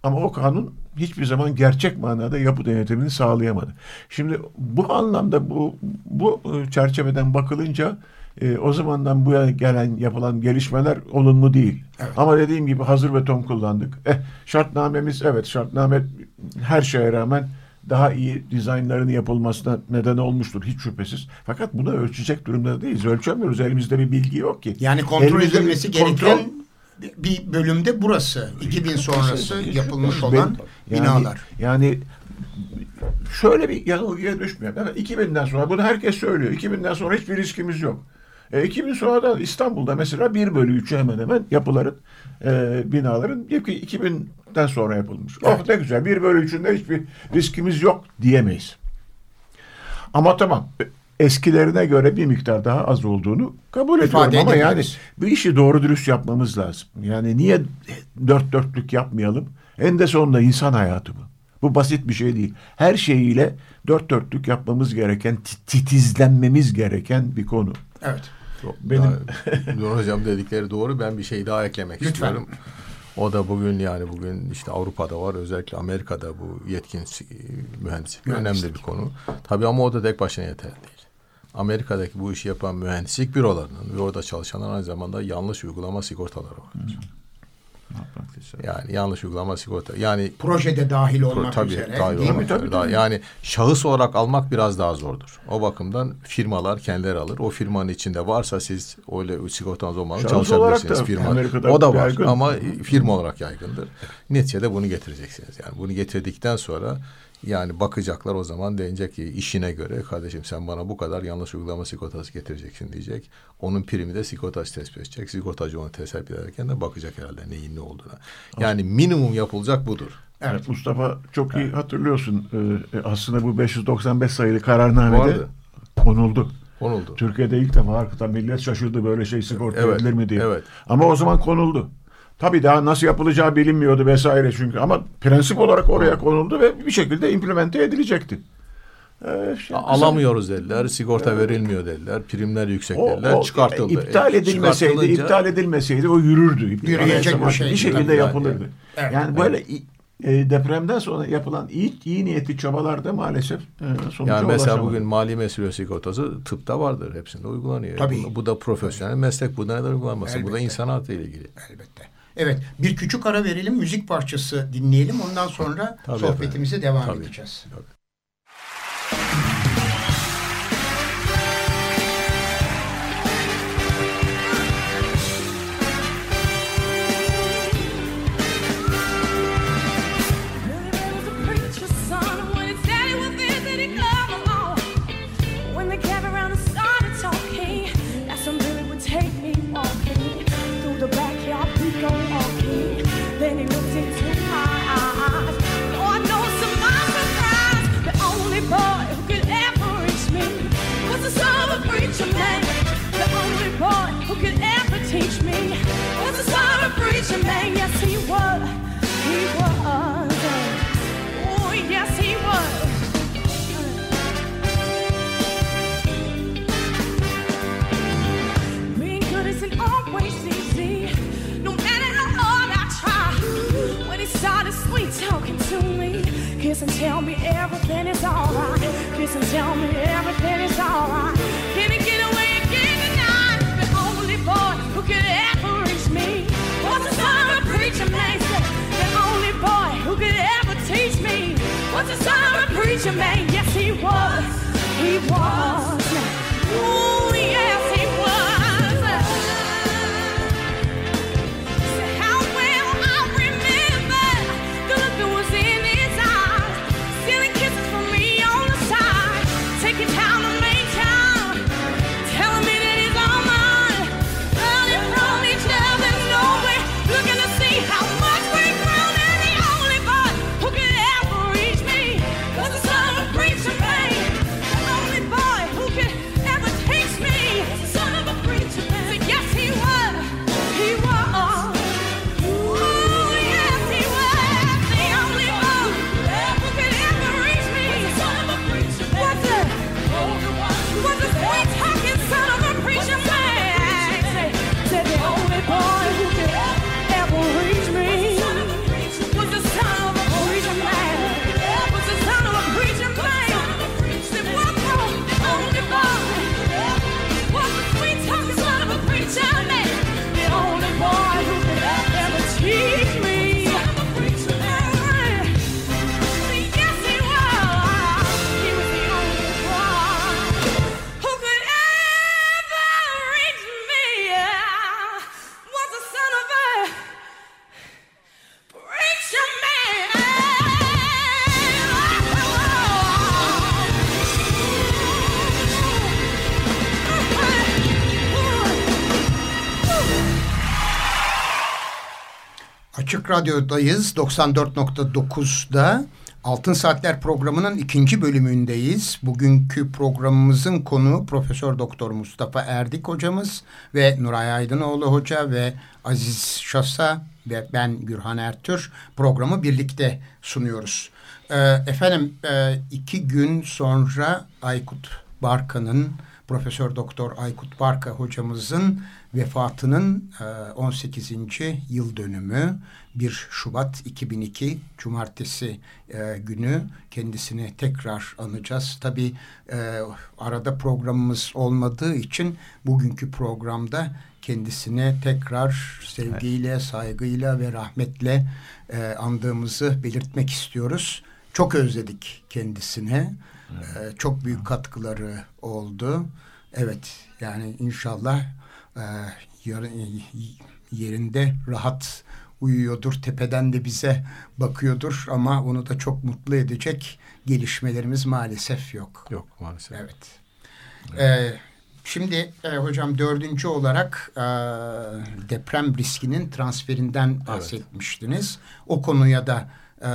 ama o kanun hiçbir zaman gerçek manada yapı denetimini sağlayamadı. Şimdi bu anlamda bu bu e, çerçeveden bakılınca e, o zamandan bu yana gelen yapılan gelişmeler olumlu değil. Ama dediğim gibi hazır beton kullandık. Eh, şartnamemiz evet şartname her şeye rağmen daha iyi dizaynların yapılmasına neden olmuştur hiç şüphesiz. Fakat bunu ölçecek durumda değiliz. Ölçemiyoruz. Elimizde bir bilgi yok ki. Yani kontrol edilmesi kontrol- gereken bir bölümde burası. 2000 sonrası yapılmış olan yani- binalar. Yani şöyle bir yanılgıya düşmeyelim. Evet, 2000'den sonra bunu herkes söylüyor. 2000'den sonra hiçbir riskimiz yok. E, 2000 sonra da İstanbul'da mesela 1 bölü 3'ü hemen hemen yapıların, e, binaların 2000'den sonra yapılmış. Oh ne güzel 1 bölü 3'ünde hiçbir riskimiz yok diyemeyiz. Ama tamam eskilerine göre bir miktar daha az olduğunu kabul İfade ediyorum ama yani bu işi doğru dürüst yapmamız lazım. Yani niye dört dörtlük yapmayalım? En de sonunda insan hayatı bu. Bu basit bir şey değil. Her şeyiyle dört dörtlük yapmamız gereken, ti- titizlenmemiz gereken bir konu. Evet. Benim. Nur Hocam dedikleri doğru. Ben bir şey daha eklemek Lütfen. istiyorum. O da bugün yani bugün işte Avrupa'da var özellikle Amerika'da bu yetkin mühendislik Mühendislik. önemli bir konu. Tabii ama o da tek başına yeterli değil. Amerika'daki bu işi yapan mühendislik bürolarının ve orada çalışanlar aynı zamanda yanlış uygulama sigortaları var. Yani yanlış uygulama sigorta. Yani Projede dahil olmak tabii, üzere. dahil değil olmak mi? üzere daha- Yani şahıs olarak almak biraz daha zordur. O bakımdan firmalar kendileri alır. O firmanın içinde varsa siz öyle sigortanız Şahıs çalışabilirsiniz olarak da firma. O da var yaygın. ama firma olarak yaygındır. Neticede bunu getireceksiniz. Yani bunu getirdikten sonra yani bakacaklar o zaman denecek ki işine göre kardeşim sen bana bu kadar yanlış uygulama sigortası getireceksin diyecek. Onun primi de sigortacı tespit edecek. Sigortacı onu tespit ederken de bakacak herhalde neyin ne olduğuna. Yani minimum yapılacak budur. Evet. Mustafa çok iyi hatırlıyorsun. Ee, aslında bu 595 sayılı kararnamede Vardı. konuldu. Konuldu. Türkiye'de ilk defa hakikaten millet şaşırdı böyle şey sigorta Evet, edilir mi diye. evet. Ama o zaman konuldu. Tabii daha nasıl yapılacağı bilinmiyordu vesaire çünkü ama prensip olarak oraya konuldu ve bir şekilde implemente edilecekti. Ee, şey- Alamıyoruz dediler, sigorta verilmiyor dediler, primler yüksek o, dediler, o çıkartıldı. iptal E, edilmeseydi, çıkartılınca- iptal edilmeseydi o yürürdü. Yürüyecek bir şey. Bir şekilde yapılırdı. Evet. Yani böyle i- e, depremden sonra yapılan iyi, iyi niyetli çabalarda maalesef e, sonuca Yani mesela ulaşamadı. bugün mali mesuliyet sigortası tıpta vardır. Hepsinde uygulanıyor. Tabii. Bu, bu da profesyonel meslek. Bu da neden uygulanması? Bu da Elbette. insan hayatıyla ilgili. Elbette. Evet, bir küçük ara verelim, müzik parçası dinleyelim. Ondan sonra Tabii sohbetimize devam Tabii. edeceğiz. Tabii. Kiss and tell me everything is alright. Kiss and tell me everything is alright. Can he get away again tonight? The only boy who could ever reach me was the son of a preacher man. The only boy who could ever teach me was the son of a preacher man. Yes, he was. He was. Radyo'dayız. 94.9'da Altın Saatler programının ikinci bölümündeyiz. Bugünkü programımızın konuğu Profesör Doktor Mustafa Erdik hocamız ve Nuray Aydınoğlu hoca ve Aziz Şasa ve ben Gürhan Ertür programı birlikte sunuyoruz. Ee, efendim e, iki gün sonra Aykut Barka'nın Profesör Doktor Aykut Barka hocamızın vefatının e, 18. yıl dönümü 1 Şubat 2002 Cumartesi e, günü kendisini tekrar anacağız. Tabi arada programımız olmadığı için bugünkü programda kendisine tekrar sevgiyle, saygıyla ve rahmetle e, andığımızı belirtmek istiyoruz. Çok özledik kendisine. E, çok büyük katkıları oldu. Evet yani inşallah e, yarın, yerinde rahat uyuyordur. Tepeden de bize bakıyordur ama onu da çok mutlu edecek gelişmelerimiz maalesef yok. Yok maalesef. Evet. Ee, şimdi e, hocam dördüncü olarak e, deprem riskinin transferinden bahsetmiştiniz. O konuya da e,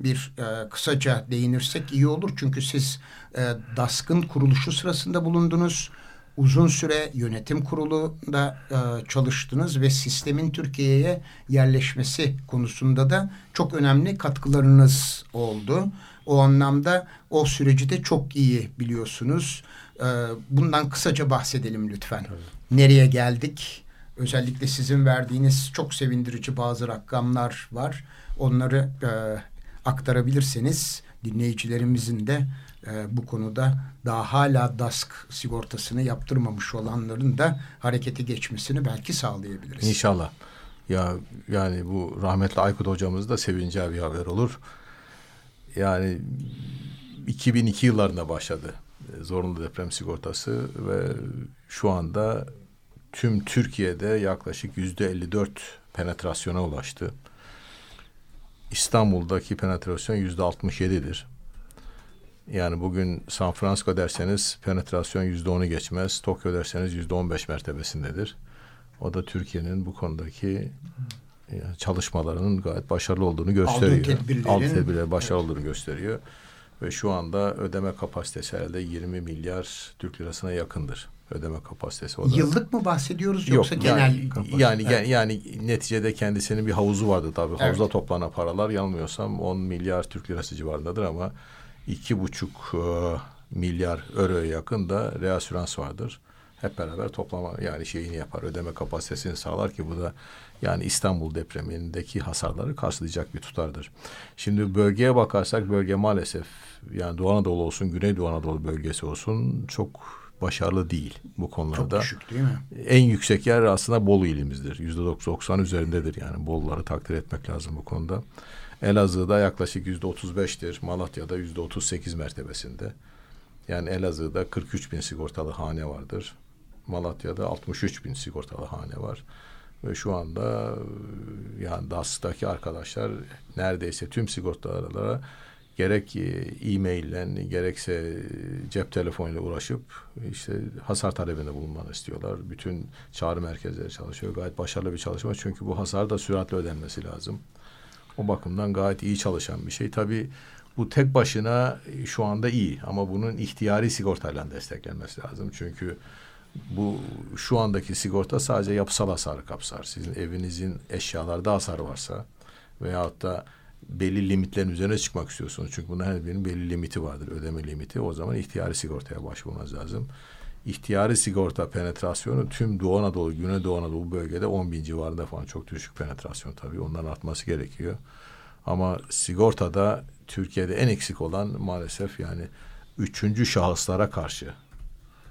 bir e, kısaca değinirsek iyi olur. Çünkü siz e, DASK'ın kuruluşu sırasında bulundunuz. Uzun süre yönetim kurulunda e, çalıştınız ve sistemin Türkiye'ye yerleşmesi konusunda da çok önemli katkılarınız oldu. O anlamda o süreci de çok iyi biliyorsunuz. E, bundan kısaca bahsedelim lütfen. Nereye geldik? Özellikle sizin verdiğiniz çok sevindirici bazı rakamlar var. Onları e, aktarabilirseniz dinleyicilerimizin de e, bu konuda daha hala DASK sigortasını yaptırmamış olanların da harekete geçmesini belki sağlayabiliriz. İnşallah. Ya yani bu rahmetli Aykut hocamız da sevineceği bir haber olur. Yani 2002 yıllarında başladı e, zorunlu deprem sigortası ve şu anda tüm Türkiye'de yaklaşık yüzde 54 penetrasyona ulaştı. İstanbul'daki penetrasyon yüzde 67'dir. Yani bugün San Francisco derseniz penetrasyon yüzde onu geçmez. Tokyo derseniz yüzde 15 mertebesindedir. O da Türkiye'nin bu konudaki e, çalışmalarının gayet başarılı olduğunu gösteriyor. tedbirlerin- Aldığı tedbirlerin başarılı olduğunu gösteriyor. Ve şu anda ödeme kapasitesi herhalde 20 milyar Türk lirasına yakındır. Ödeme kapasitesi. O da- Yıllık mı bahsediyoruz Yok yoksa genel? yani yani, yani yani neticede kendisinin bir havuzu vardı tabii. Havuzda Evet. toplanan paralar yanılmıyorsam 10 milyar Türk lirası civarındadır ama iki buçuk e, milyar euroya yakın da reasürans vardır. hep beraber toplama yani şeyini yapar, ödeme kapasitesini sağlar ki bu da yani İstanbul depremindeki hasarları karşılayacak bir tutardır. Şimdi bölgeye bakarsak bölge maalesef yani Doğu Anadolu olsun, Güneydoğu Anadolu bölgesi olsun çok başarılı değil bu konularda. Çok düşük değil mi? En yüksek yer aslında Bolu ilimizdir. Yüzde 90 üzerindedir yani Boluları takdir etmek lazım bu konuda. Elazığ'da yaklaşık yüzde 35'tir. Malatya'da yüzde 38 mertebesinde. Yani Elazığ'da 43 bin sigortalı hane vardır. Malatya'da 63 bin sigortalı hane var. Ve şu anda yani DAS'taki arkadaşlar neredeyse tüm sigortalara gerek e, e-maille gerekse cep telefonuyla uğraşıp işte hasar talebinde bulunmanı istiyorlar. Bütün çağrı merkezleri çalışıyor. Gayet başarılı bir çalışma çünkü bu hasar da süratle ödenmesi lazım. O bakımdan gayet iyi çalışan bir şey. Tabii bu tek başına şu anda iyi ama bunun ihtiyari sigortayla desteklenmesi lazım. Çünkü bu şu andaki sigorta sadece yapısal hasarı kapsar. Sizin evinizin eşyalarda hasar varsa veyahut da belli limitlerin üzerine çıkmak istiyorsunuz. Çünkü bunun her birinin belli limiti vardır, ödeme limiti. O zaman ihtiyari sigortaya başvurmanız lazım. İhtiyari sigorta penetrasyonu tüm Doğu Anadolu, Güneydoğu Anadolu bölgede 10 bin civarında falan çok düşük penetrasyon tabii. Onların artması gerekiyor. Ama sigortada Türkiye'de en eksik olan maalesef yani üçüncü şahıslara karşı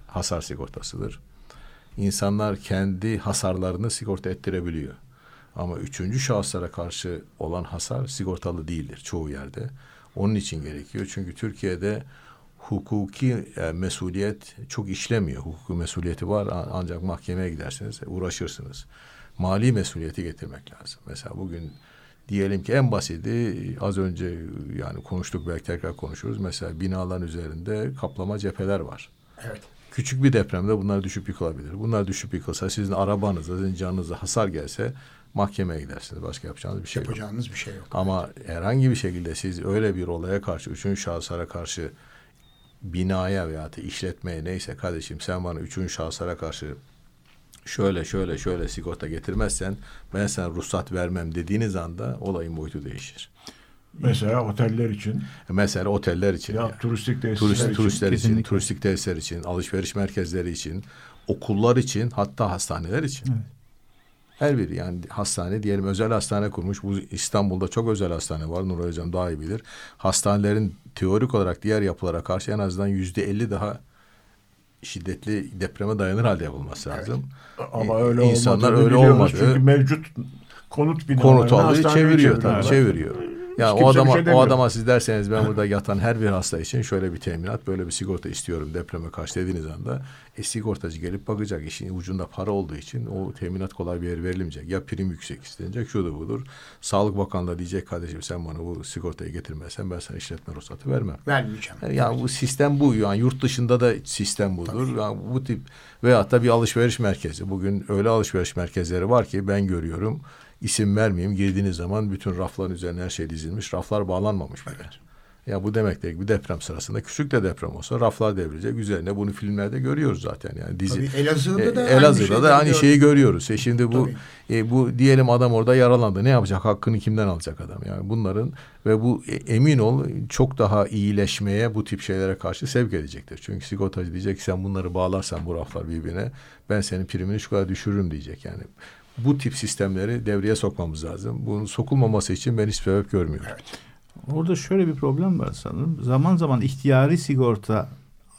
hasar sigortasıdır. İnsanlar kendi hasarlarını sigorta ettirebiliyor. Ama üçüncü şahıslara karşı olan hasar sigortalı değildir çoğu yerde. Onun için gerekiyor. Çünkü Türkiye'de hukuki e, mesuliyet çok işlemiyor. Hukuki mesuliyeti var ancak mahkemeye gidersiniz, uğraşırsınız. Mali mesuliyeti getirmek lazım. Mesela bugün diyelim ki en basiti az önce yani konuştuk belki tekrar konuşuruz. Mesela binaların üzerinde kaplama cepheler var. Evet. Küçük bir depremde bunlar düşüp yıkılabilir. Bunlar düşüp yıkılsa sizin arabanıza, sizin canınıza hasar gelse mahkemeye gidersiniz. Başka yapacağınız bir şey yok. Yapacağınız bir şey yok. Ama herhangi bir şekilde siz öyle bir olaya karşı, üçüncü şahıslara karşı binaya veya da işletmeye neyse kardeşim sen bana üçüncü şahıslara karşı şöyle şöyle şöyle sigorta getirmezsen ben sana ruhsat vermem dediğiniz anda olayın boyutu değişir. Mesela oteller için Mesela oteller için, ya yani, turistik tesisler turist, için. turistler için, kesinlikle. turistik tesisler için, alışveriş merkezleri için, okullar için, hatta hastaneler için. Her biri yani hastane diyelim özel hastane kurmuş. Bu İstanbul'da çok özel hastane var. Nuray Hocam daha iyi bilir. Hastanelerin teorik olarak diğer yapılara karşı en azından yüzde elli daha şiddetli depreme dayanır halde yapılması lazım. Ama E, öyle insanlar öyle olmadı. Çünkü mevcut konut binalarını konut alıyor çeviriyor tabii çeviriyor. Ya o adama şey o adama siz derseniz ben burada yatan her bir hasta için şöyle bir teminat, böyle bir sigorta istiyorum depreme karşı dediğiniz anda e, sigortacı gelip bakacak işin ucunda para olduğu için o teminat kolay bir yer verilemeyecek. Ya prim yüksek istenecek şudur budur. Sağlık Bakanlığı diyecek kardeşim sen bana bu sigortayı getirmezsen ben sana işletme ruhsatı vermem. Vermeyeceğim. Yani bu sistem bu. Yani yurt dışında da sistem budur. Yani bu tip veyahut da bir alışveriş merkezi. Bugün öyle alışveriş merkezleri var ki ben görüyorum. İsim vermeyeyim. Girdiğiniz zaman bütün rafların üzerine her şey dizilmiş. Raflar bağlanmamış bile. Ya bu demek değil ki bir deprem sırasında küçük de deprem olsa raflar devrilecek. Üzerine bunu filmlerde görüyoruz zaten. Yani dizi. Tabii Elazığ'da E, da Elazığ'da aynı da aynı şeyi görüyoruz. E şimdi bu Tabii. e, bu diyelim adam orada yaralandı. Ne yapacak? Hakkını kimden alacak adam? Yani bunların ve bu e, emin ol çok daha iyileşmeye bu tip şeylere karşı sevk edecektir. Çünkü sigortacı diyecek sen bunları bağlarsan bu raflar birbirine ben senin primini şu kadar düşürürüm diyecek yani. Bu tip sistemleri devreye sokmamız lazım. Bunun sokulmaması için ben hiç sebep görmüyorum. Orada şöyle bir problem var sanırım. Zaman zaman ihtiyari sigorta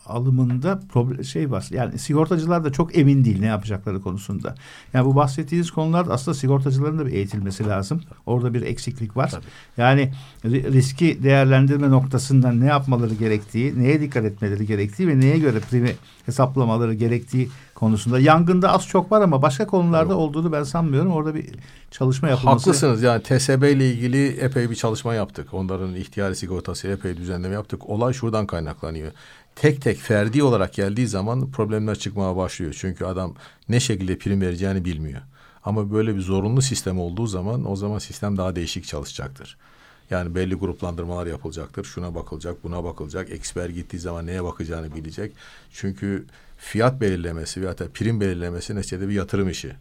alımında problem, şey var. Yani sigortacılar da çok emin değil ne yapacakları konusunda. Yani bu bahsettiğiniz konular aslında sigortacıların da bir eğitilmesi lazım. Orada bir eksiklik var. Yani ri- riski değerlendirme noktasında ne yapmaları gerektiği, neye dikkat etmeleri gerektiği ve neye göre primi hesaplamaları gerektiği konusunda. Yangında az çok var ama başka konularda olduğunu ben sanmıyorum. Orada bir çalışma yapılması. Haklısınız yani TSB ile ilgili epey bir çalışma yaptık. Onların ihtiyari sigortası epey düzenleme yaptık. Olay şuradan kaynaklanıyor. Tek tek ferdi olarak geldiği zaman problemler çıkmaya başlıyor. Çünkü adam ne şekilde prim vereceğini bilmiyor. Ama böyle bir zorunlu sistem olduğu zaman o zaman sistem daha değişik çalışacaktır. Yani belli gruplandırmalar yapılacaktır. Şuna bakılacak, buna bakılacak. Eksper gittiği zaman neye bakacağını bilecek. Çünkü fiyat belirlemesi veya da prim belirlemesi neticede bir yatırım işi.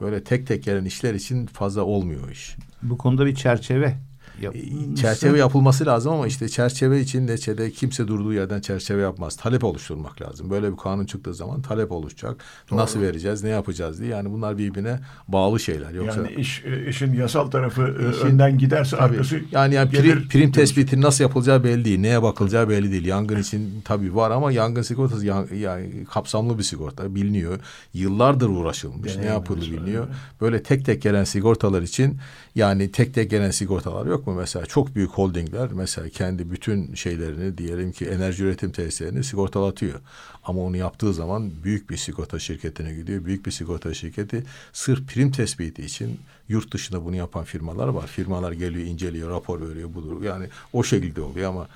Böyle tek tek gelen işler için fazla olmuyor iş. Bu konuda bir çerçeve yapılmışsa- çerçeve yapılması lazım ama işte çerçeve için neçede kimse durduğu yerden çerçeve yapmaz. Talep oluşturmak lazım. Böyle bir kanun çıktığı zaman talep oluşacak. Nasıl vereceğiz, ne yapacağız diye. Yani bunlar birbirine bağlı şeyler. Yoksa Yani iş, e, işin yasal tarafı e, İşin- önden giderse Tabii. arkası yani yani prim, gelir. prim tespiti nasıl yapılacağı belli değil. Neye bakılacağı belli değil. Yangın için tabii var ama yangın sigortası yan- yani kapsamlı bir sigorta biliniyor. Yıllardır uğraşılmış. ne yapıldı biliniyor. Böyle tek tek gelen sigortalar için yani tek tek gelen sigortalar yok mu? Mesela çok büyük holdingler mesela kendi bütün şeylerini diyelim ki enerji üretim tesislerini sigortalatıyor. Ama onu yaptığı zaman büyük bir sigorta şirketine gidiyor. Büyük bir sigorta şirketi sırf prim tespiti için yurt dışında bunu yapan firmalar var. Firmalar geliyor, inceliyor, rapor veriyor, budur. Yani o şekilde oluyor ama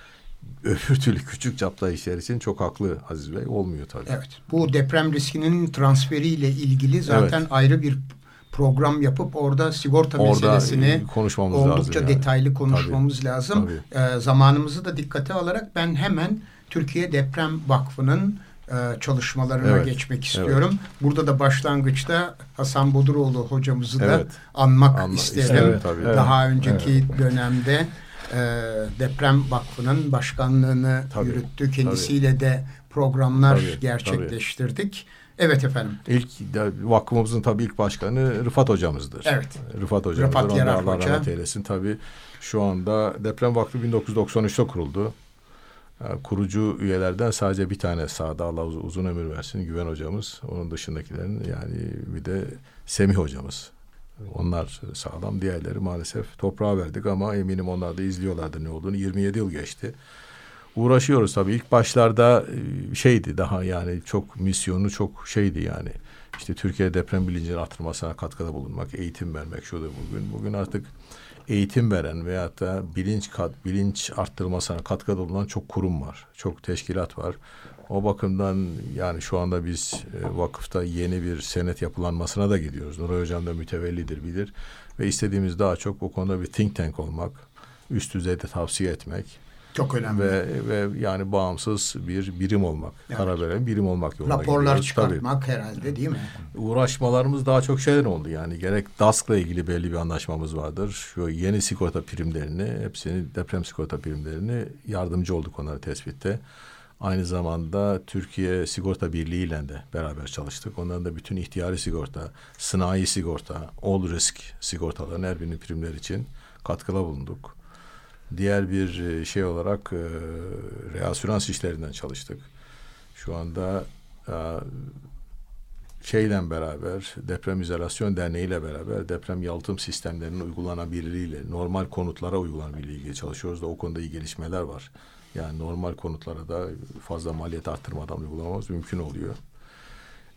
öbür türlü küçük çapta işler için çok haklı Aziz Bey. Olmuyor tabii. Evet. Bu deprem riskinin transferiyle ilgili zaten Evet. ayrı bir program yapıp orada sigorta Orada, meselesini e, konuşmamız lazım oldukça yani. detaylı konuşmamız lazım. Ee, zamanımızı da dikkate alarak ben hemen Türkiye Deprem Vakfı'nın e, çalışmalarına Evet, geçmek istiyorum. Burada da başlangıçta Hasan Boduroğlu hocamızı da Evet. anmak Anla- isterim. Evet, tabii. Daha önceki dönemde e, Deprem Vakfı'nın başkanlığını Tabii, yürüttü. Kendisiyle de programlar Tabii, gerçekleştirdik. Evet efendim. İlk vakfımızın tabii ilk başkanı Rıfat hocamızdır. Evet. Rıfat hocamızdır. Rıfat Yarar Allah Hoca. rahmet eylesin. Tabii şu anda Deprem Vakfı 1993'te kuruldu. Ee, Kurucu üyelerden sadece bir tane sağda Allah uz- uzun ömür versin Güven hocamız. Onun dışındakilerin yani bir de Semih hocamız. Onlar sağlam. Diğerleri maalesef toprağa verdik ama eminim onlar da izliyorlardı ne olduğunu. 27 yıl geçti. Uğraşıyoruz tabii. İlk başlarda e, şeydi daha yani çok misyonu çok şeydi yani. İşte Türkiye deprem bilincini artırmasına katkıda bulunmak, eğitim vermek şudur bugün. Bugün artık eğitim veren veyahut da bilinç kat, bilinç arttırmasına katkıda bulunan çok kurum var. Çok teşkilat var. O bakımdan yani şu anda biz e, vakıfta yeni bir senet yapılanmasına da gidiyoruz. Nuray Hocam da mütevellidir bilir. Ve istediğimiz daha çok bu konuda bir think tank olmak. Üst düzeyde tavsiye etmek. Çok önemli. Ve, ve yani bağımsız bir birim olmak. Evet. Karar veren birim olmak yoluna Raporlar gidiyoruz. Tabii çıkartmak herhalde değil mi? uğraşmalarımız daha çok şeyler oldu. Yani gerek DASK'la ilgili belli bir anlaşmamız vardır. Şu yeni sigorta primlerini, hepsini deprem sigorta primlerini yardımcı olduk onları tespitte. Aynı zamanda Türkiye Sigorta Birliği ile de beraber çalıştık. Onların da bütün ihtiyari sigorta, sınai sigorta, all risk sigortaların her birinin primler için katkıda bulunduk. Diğer bir e, şey olarak e, reasürans işlerinden çalıştık. Şu anda e, şeyle beraber Deprem İzolasyon Derneği ile beraber deprem yalıtım sistemlerinin uygulanabilirliğiyle normal konutlara uygulanabilirliği çalışıyoruz da o konuda iyi gelişmeler var. Yani normal konutlara da fazla maliyet arttırmadan uygulamamız mümkün oluyor.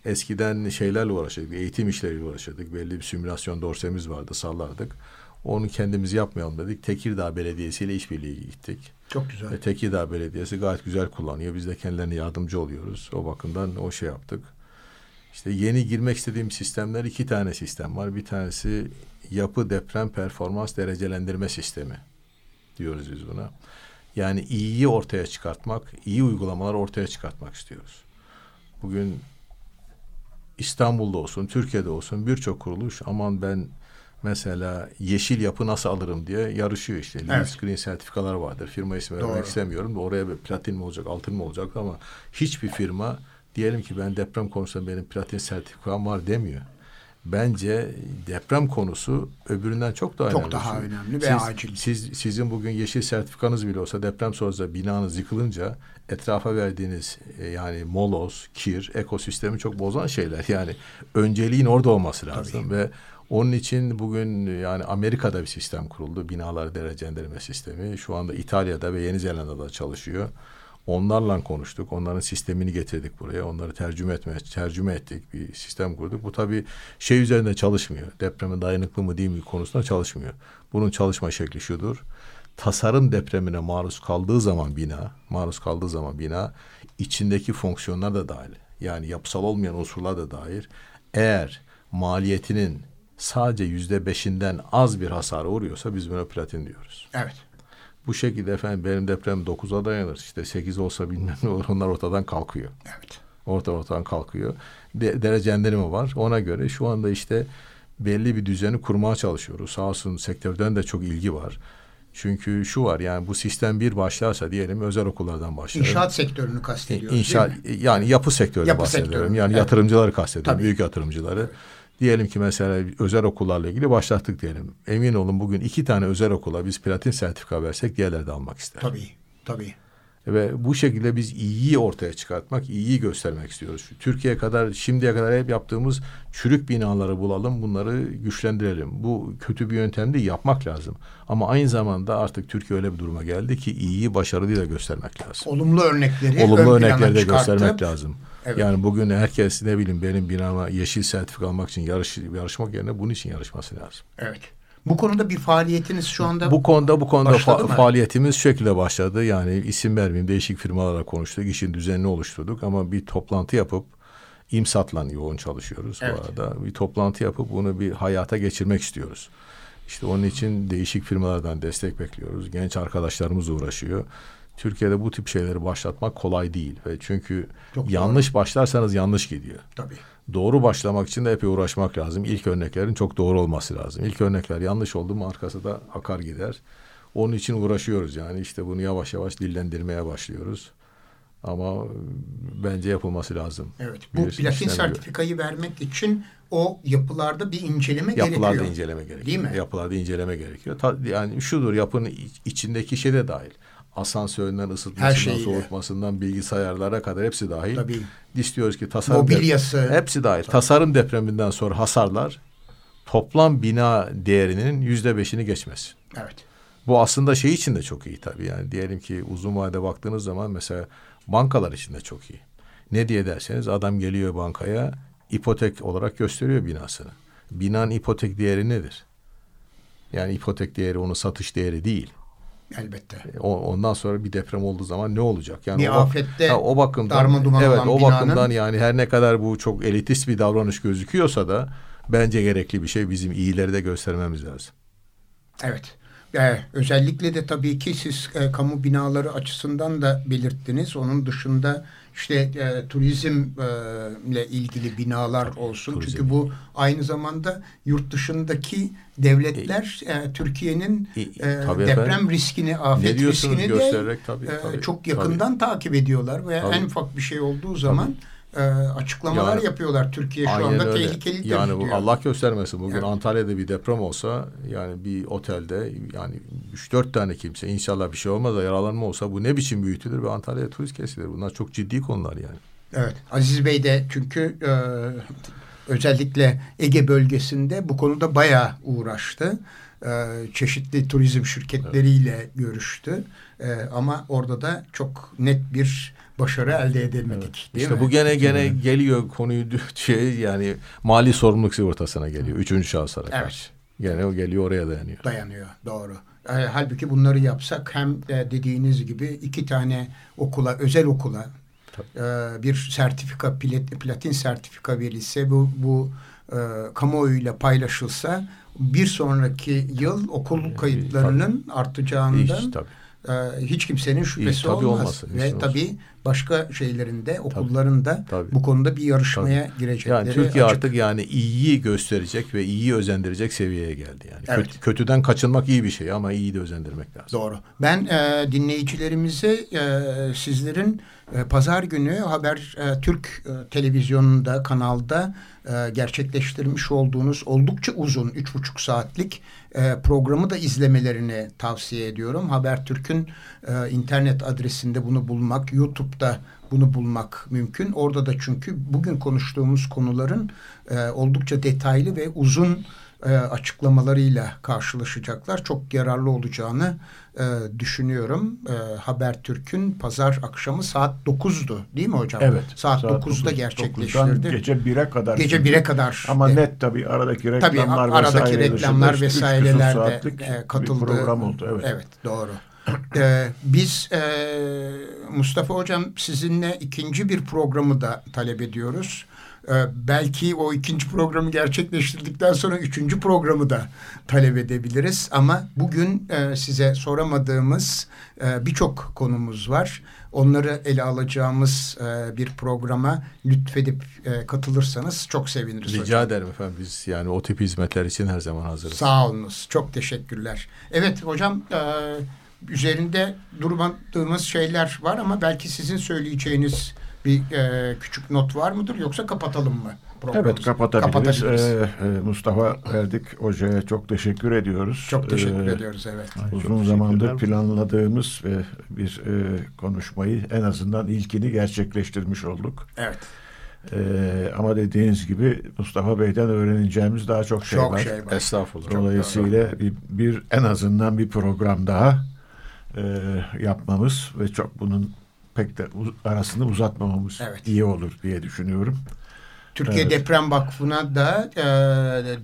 Eskiden şeylerle uğraşıyorduk, eğitim işleriyle uğraşıyorduk. Belli bir simülasyon dorsemiz vardı, sallardık. Onu kendimiz yapmayalım dedik. Tekirdağ Belediyesi ile işbirliği gittik. Çok güzel. Ve Tekirdağ Belediyesi gayet güzel kullanıyor. Biz de kendilerine yardımcı oluyoruz. O bakımdan o şey yaptık. İşte yeni girmek istediğim sistemler iki tane sistem var. Bir tanesi yapı deprem performans derecelendirme sistemi diyoruz biz buna. Yani iyiyi ortaya çıkartmak, iyi uygulamalar ortaya çıkartmak istiyoruz. Bugün İstanbul'da olsun, Türkiye'de olsun birçok kuruluş aman ben mesela yeşil yapı nasıl alırım diye yarışıyor işte. Evet. Evet. Green sertifikalar vardır. Firma ismi vermek Doğru. istemiyorum oraya bir platin mi olacak, altın mı olacak ama hiçbir firma diyelim ki ben deprem konusunda benim platin sertifikam var demiyor. Bence deprem konusu öbüründen çok daha Çok önemli. daha Çünkü önemli ve siz, acil. Siz, sizin bugün yeşil sertifikanız bile olsa deprem sonrası binanız yıkılınca etrafa verdiğiniz e, yani moloz, kir, ekosistemi çok bozan şeyler. Yani önceliğin orada olması lazım ve onun için bugün yani Amerika'da bir sistem kuruldu. Binalar derecelendirme sistemi. Şu anda İtalya'da ve Yeni Zelanda'da çalışıyor. Onlarla konuştuk. Onların sistemini getirdik buraya. Onları tercüme etmeye tercüme ettik. Bir sistem kurduk. Bu tabii şey üzerinde çalışmıyor. Depreme dayanıklı mı değil mi konusunda çalışmıyor. Bunun çalışma şekli şudur. Tasarım depremine maruz kaldığı zaman bina, maruz kaldığı zaman bina içindeki fonksiyonlar da dahil. Yani yapısal olmayan unsurlar da dahil. Eğer maliyetinin sadece yüzde beşinden az bir hasara uğruyorsa biz buna platin diyoruz. Evet. Bu şekilde efendim benim deprem 9'a dayanır. İşte 8 olsa bilmem ne olur. Onlar ortadan kalkıyor. Evet. Orta ortadan kalkıyor. De, derecelendirme var. Ona göre şu anda işte belli bir düzeni kurmaya çalışıyoruz. Sağ olsun sektörden de çok ilgi var. Çünkü şu var yani bu sistem bir başlarsa diyelim özel okullardan başlar. İnşaat sektörünü kastediyoruz İnşaat yani yapı sektörü Yapı bahsediyorum. sektörü, Yani evet. yatırımcıları kastediyorum. Tabii. Büyük yatırımcıları. Diyelim ki mesela özel okullarla ilgili başlattık diyelim. Emin olun bugün iki tane özel okula biz platin sertifika versek diğerleri de almak ister. Tabii, tabii. Ve bu şekilde biz iyiyi ortaya çıkartmak, iyiyi göstermek istiyoruz. Türkiye kadar şimdiye kadar hep yaptığımız çürük binaları bulalım, bunları güçlendirelim. Bu kötü bir yöntem değil, yapmak lazım. Ama aynı zamanda artık Türkiye öyle bir duruma geldi ki iyiyi başarılıyla göstermek lazım. Olumlu örnekleri Olumlu örnekleri de göstermek lazım. Evet. Yani bugün herkes ne bileyim benim binama yeşil sertifika almak için yarış, yarışmak yerine bunun için yarışması lazım. Evet. Bu konuda bir faaliyetiniz şu anda Bu konuda bu konuda fa- mı? faaliyetimiz şu şekilde başladı. Yani isim vermeyeyim değişik firmalarla konuştuk. işin düzenini oluşturduk ama bir toplantı yapıp İMSAT'la yoğun çalışıyoruz Evet. bu arada. Bir toplantı yapıp bunu bir hayata geçirmek istiyoruz. İşte onun için değişik firmalardan destek bekliyoruz. Genç arkadaşlarımız uğraşıyor. Türkiye'de bu tip şeyleri başlatmak kolay değil ve çünkü Çok yanlış başlarsanız yanlış gidiyor. tabii. Doğru başlamak için de epey uğraşmak lazım. İlk örneklerin çok doğru olması lazım. İlk örnekler yanlış oldu mu arkası da akar gider. Onun için uğraşıyoruz yani işte bunu yavaş yavaş dillendirmeye başlıyoruz. Ama e, bence yapılması lazım. Evet. Bu Bir platin sertifikayı vermek için o yapılarda bir inceleme Yapılarda gerekiyor. inceleme gerekiyor. Değil mi? Yapılarda inceleme gerekiyor. Yani şudur yapının iç- içindeki şey de dahil. Asansöründen, ısıtmasından, şeyiyle. soğutmasından, bilgisayarlara kadar hepsi dahil. Tabii. İstiyoruz ki tasarım Mobilyası. hepsi dahil. Tasarım depreminden sonra hasarlar toplam bina değerinin yüzde beşini geçmez. Evet. Bu aslında şey için de çok iyi tabii. Yani diyelim ki uzun vadede baktığınız zaman mesela bankalar için de çok iyi. Ne diye derseniz adam geliyor bankaya ipotek olarak gösteriyor binasını. Binanın ipotek değeri nedir? Yani ipotek değeri onun satış değeri değil. Elbette. O, ondan sonra bir deprem olduğu zaman ne olacak? Yani Bir o, afette ha, o bakımdan darmadağın evet olan o binanın- bakımdan yani her ne kadar bu çok elitist bir davranış gözüküyorsa da bence gerekli bir şey bizim iyileri de göstermemiz lazım. Evet. Ee, özellikle de tabii ki siz e, kamu binaları açısından da belirttiniz. Onun dışında işte e, turizm e, ilgili binalar olsun. turizm. Çünkü bu aynı zamanda yurt dışındaki devletler e, Türkiye'nin E, e, tabii deprem efendim. riskini, afet riskini de tabii, e, tabii, çok yakından takip ediyorlar ve Tabii. en ufak bir şey olduğu zaman e, açıklamalar Yani- yapıyorlar. Türkiye şu anda öyle. tehlikeli Yani bu diyor. Allah göstermesin bugün Evet. Antalya'da bir deprem olsa yani bir otelde yani 3-4 tane kimse inşallah bir şey olmaz da yaralanma olsa bu ne biçim büyütülür ve Antalya'ya turist kesilir. Bunlar çok ciddi konular yani. Evet. Aziz Bey de çünkü e, özellikle Ege bölgesinde bu konuda bayağı uğraştı. E, çeşitli turizm şirketleriyle görüştü. E, ama orada da çok net bir başarı elde edemedik. Değil İşte mi? bu gene gene geliyor konuyu [laughs] şey yani mali sorumluluk sigortasına geliyor. Üçüncü şahıslara Evet. karşı. Gene o geliyor oraya dayanıyor. dayanıyor. Doğru. E, halbuki bunları yapsak hem dediğiniz gibi iki tane okula, özel okula e, bir sertifika, plat- platin sertifika verilse bu, bu e, kamuoyuyla paylaşılsa bir sonraki yıl okul kayıtlarının artacağından tabii. e, hiç kimsenin şüphesi tabii olmaz. olmasın, Ve niçin tabii başka şeylerinde, okullarında tabii. bu konuda bir yarışmaya girecekleri Yani Türkiye açık. artık yani iyiyi gösterecek ve iyiyi özendirecek seviyeye geldi yani. Evet. Kötü- kötüden kaçınmak iyi bir şey ama iyiyi de özendirmek lazım. Doğru. Ben e, dinleyicilerimize e, sizlerin e, pazar günü Haber e, Türk e, televizyonunda kanalda e, gerçekleştirmiş olduğunuz oldukça uzun üç buçuk saatlik e, programı da izlemelerini tavsiye ediyorum. Habertürk'ün e, internet adresinde bunu bulmak, YouTube'da bunu bulmak mümkün. Orada da çünkü bugün konuştuğumuz konuların e, oldukça detaylı ve uzun e, açıklamalarıyla karşılaşacaklar. Çok yararlı olacağını e, düşünüyorum. E, Habertürk'ün pazar akşamı saat 9'du değil mi hocam? Evet. Saat, 9'da 9'dan gerçekleştirdi. Gece 1'e kadar. Gece 1'e kadar. Ama E, net tabii aradaki Tabii reklamlar aradaki vesaire reklamlar üç küsur vesaireler de saatlik e, bir katıldı. program oldu. Evet. doğru. Ee, biz e, Mustafa Hocam sizinle ikinci bir programı da talep ediyoruz. Ee, belki o ikinci programı gerçekleştirdikten sonra üçüncü programı da talep edebiliriz. Ama bugün e, size soramadığımız e, birçok konumuz var. Onları ele alacağımız e, bir programa lütfedip e, katılırsanız çok seviniriz Rica hocam. ederim efendim. Biz yani o tip hizmetler için her zaman hazırız. Sağ olunuz. Çok teşekkürler. Evet hocam e, üzerinde durmadığımız şeyler var ama belki sizin söyleyeceğiniz bir e, küçük not var mıdır yoksa kapatalım mı? programımızı? Evet kapatabiliriz. Kapatabiliriz. Ee, Mustafa Erdik Hoca'ya çok teşekkür ediyoruz. Çok teşekkür Ee, ediyoruz evet. Ay, Uzun zamandır planladığımız ve bir e, konuşmayı en azından ilkini gerçekleştirmiş olduk. Evet. Ee, ama dediğiniz gibi Mustafa Bey'den öğreneceğimiz daha çok şey Çok var. şey var. Estağfurullah. Dolayısıyla bir, bir en azından bir program daha e, yapmamız ve çok bunun pek de arasını uzatmamamız Evet. iyi olur diye düşünüyorum. Türkiye Evet. Deprem Vakfı'na da e,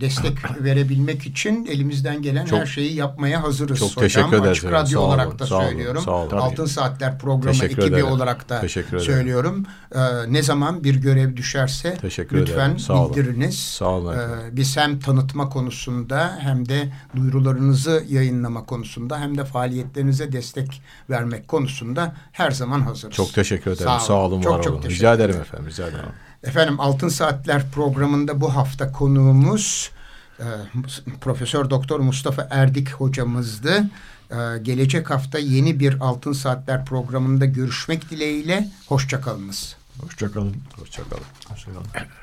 destek verebilmek için elimizden gelen Çok- her şeyi yapmaya hazırız çok hocam. teşekkür ederiz Açık. Radyo Sağ olarak olun, da sağ olun, söylüyorum. sağ olun. Altın Saatler programı Teşekkür ekibi ederim. olarak da Teşekkür söylüyorum. E, ne zaman bir görev düşerse Teşekkür lütfen ederim. Sağ olun. bildiriniz. Sağ olun E, biz hem tanıtma konusunda hem de duyurularınızı yayınlama konusunda hem de faaliyetlerinize destek vermek konusunda her zaman hazırız. Çok teşekkür ederim. Sağ Sağ, olun. olun, Çok var çok olun. teşekkür Rica ederim. efendim. Rica ederim. Efendim Altın Saatler programında bu hafta konuğumuz e, Profesör Doktor Mustafa Erdik hocamızdı. E, gelecek hafta yeni bir Altın Saatler programında görüşmek dileğiyle hoşçakalınız. Hoşçakalın. Hoşçakalın.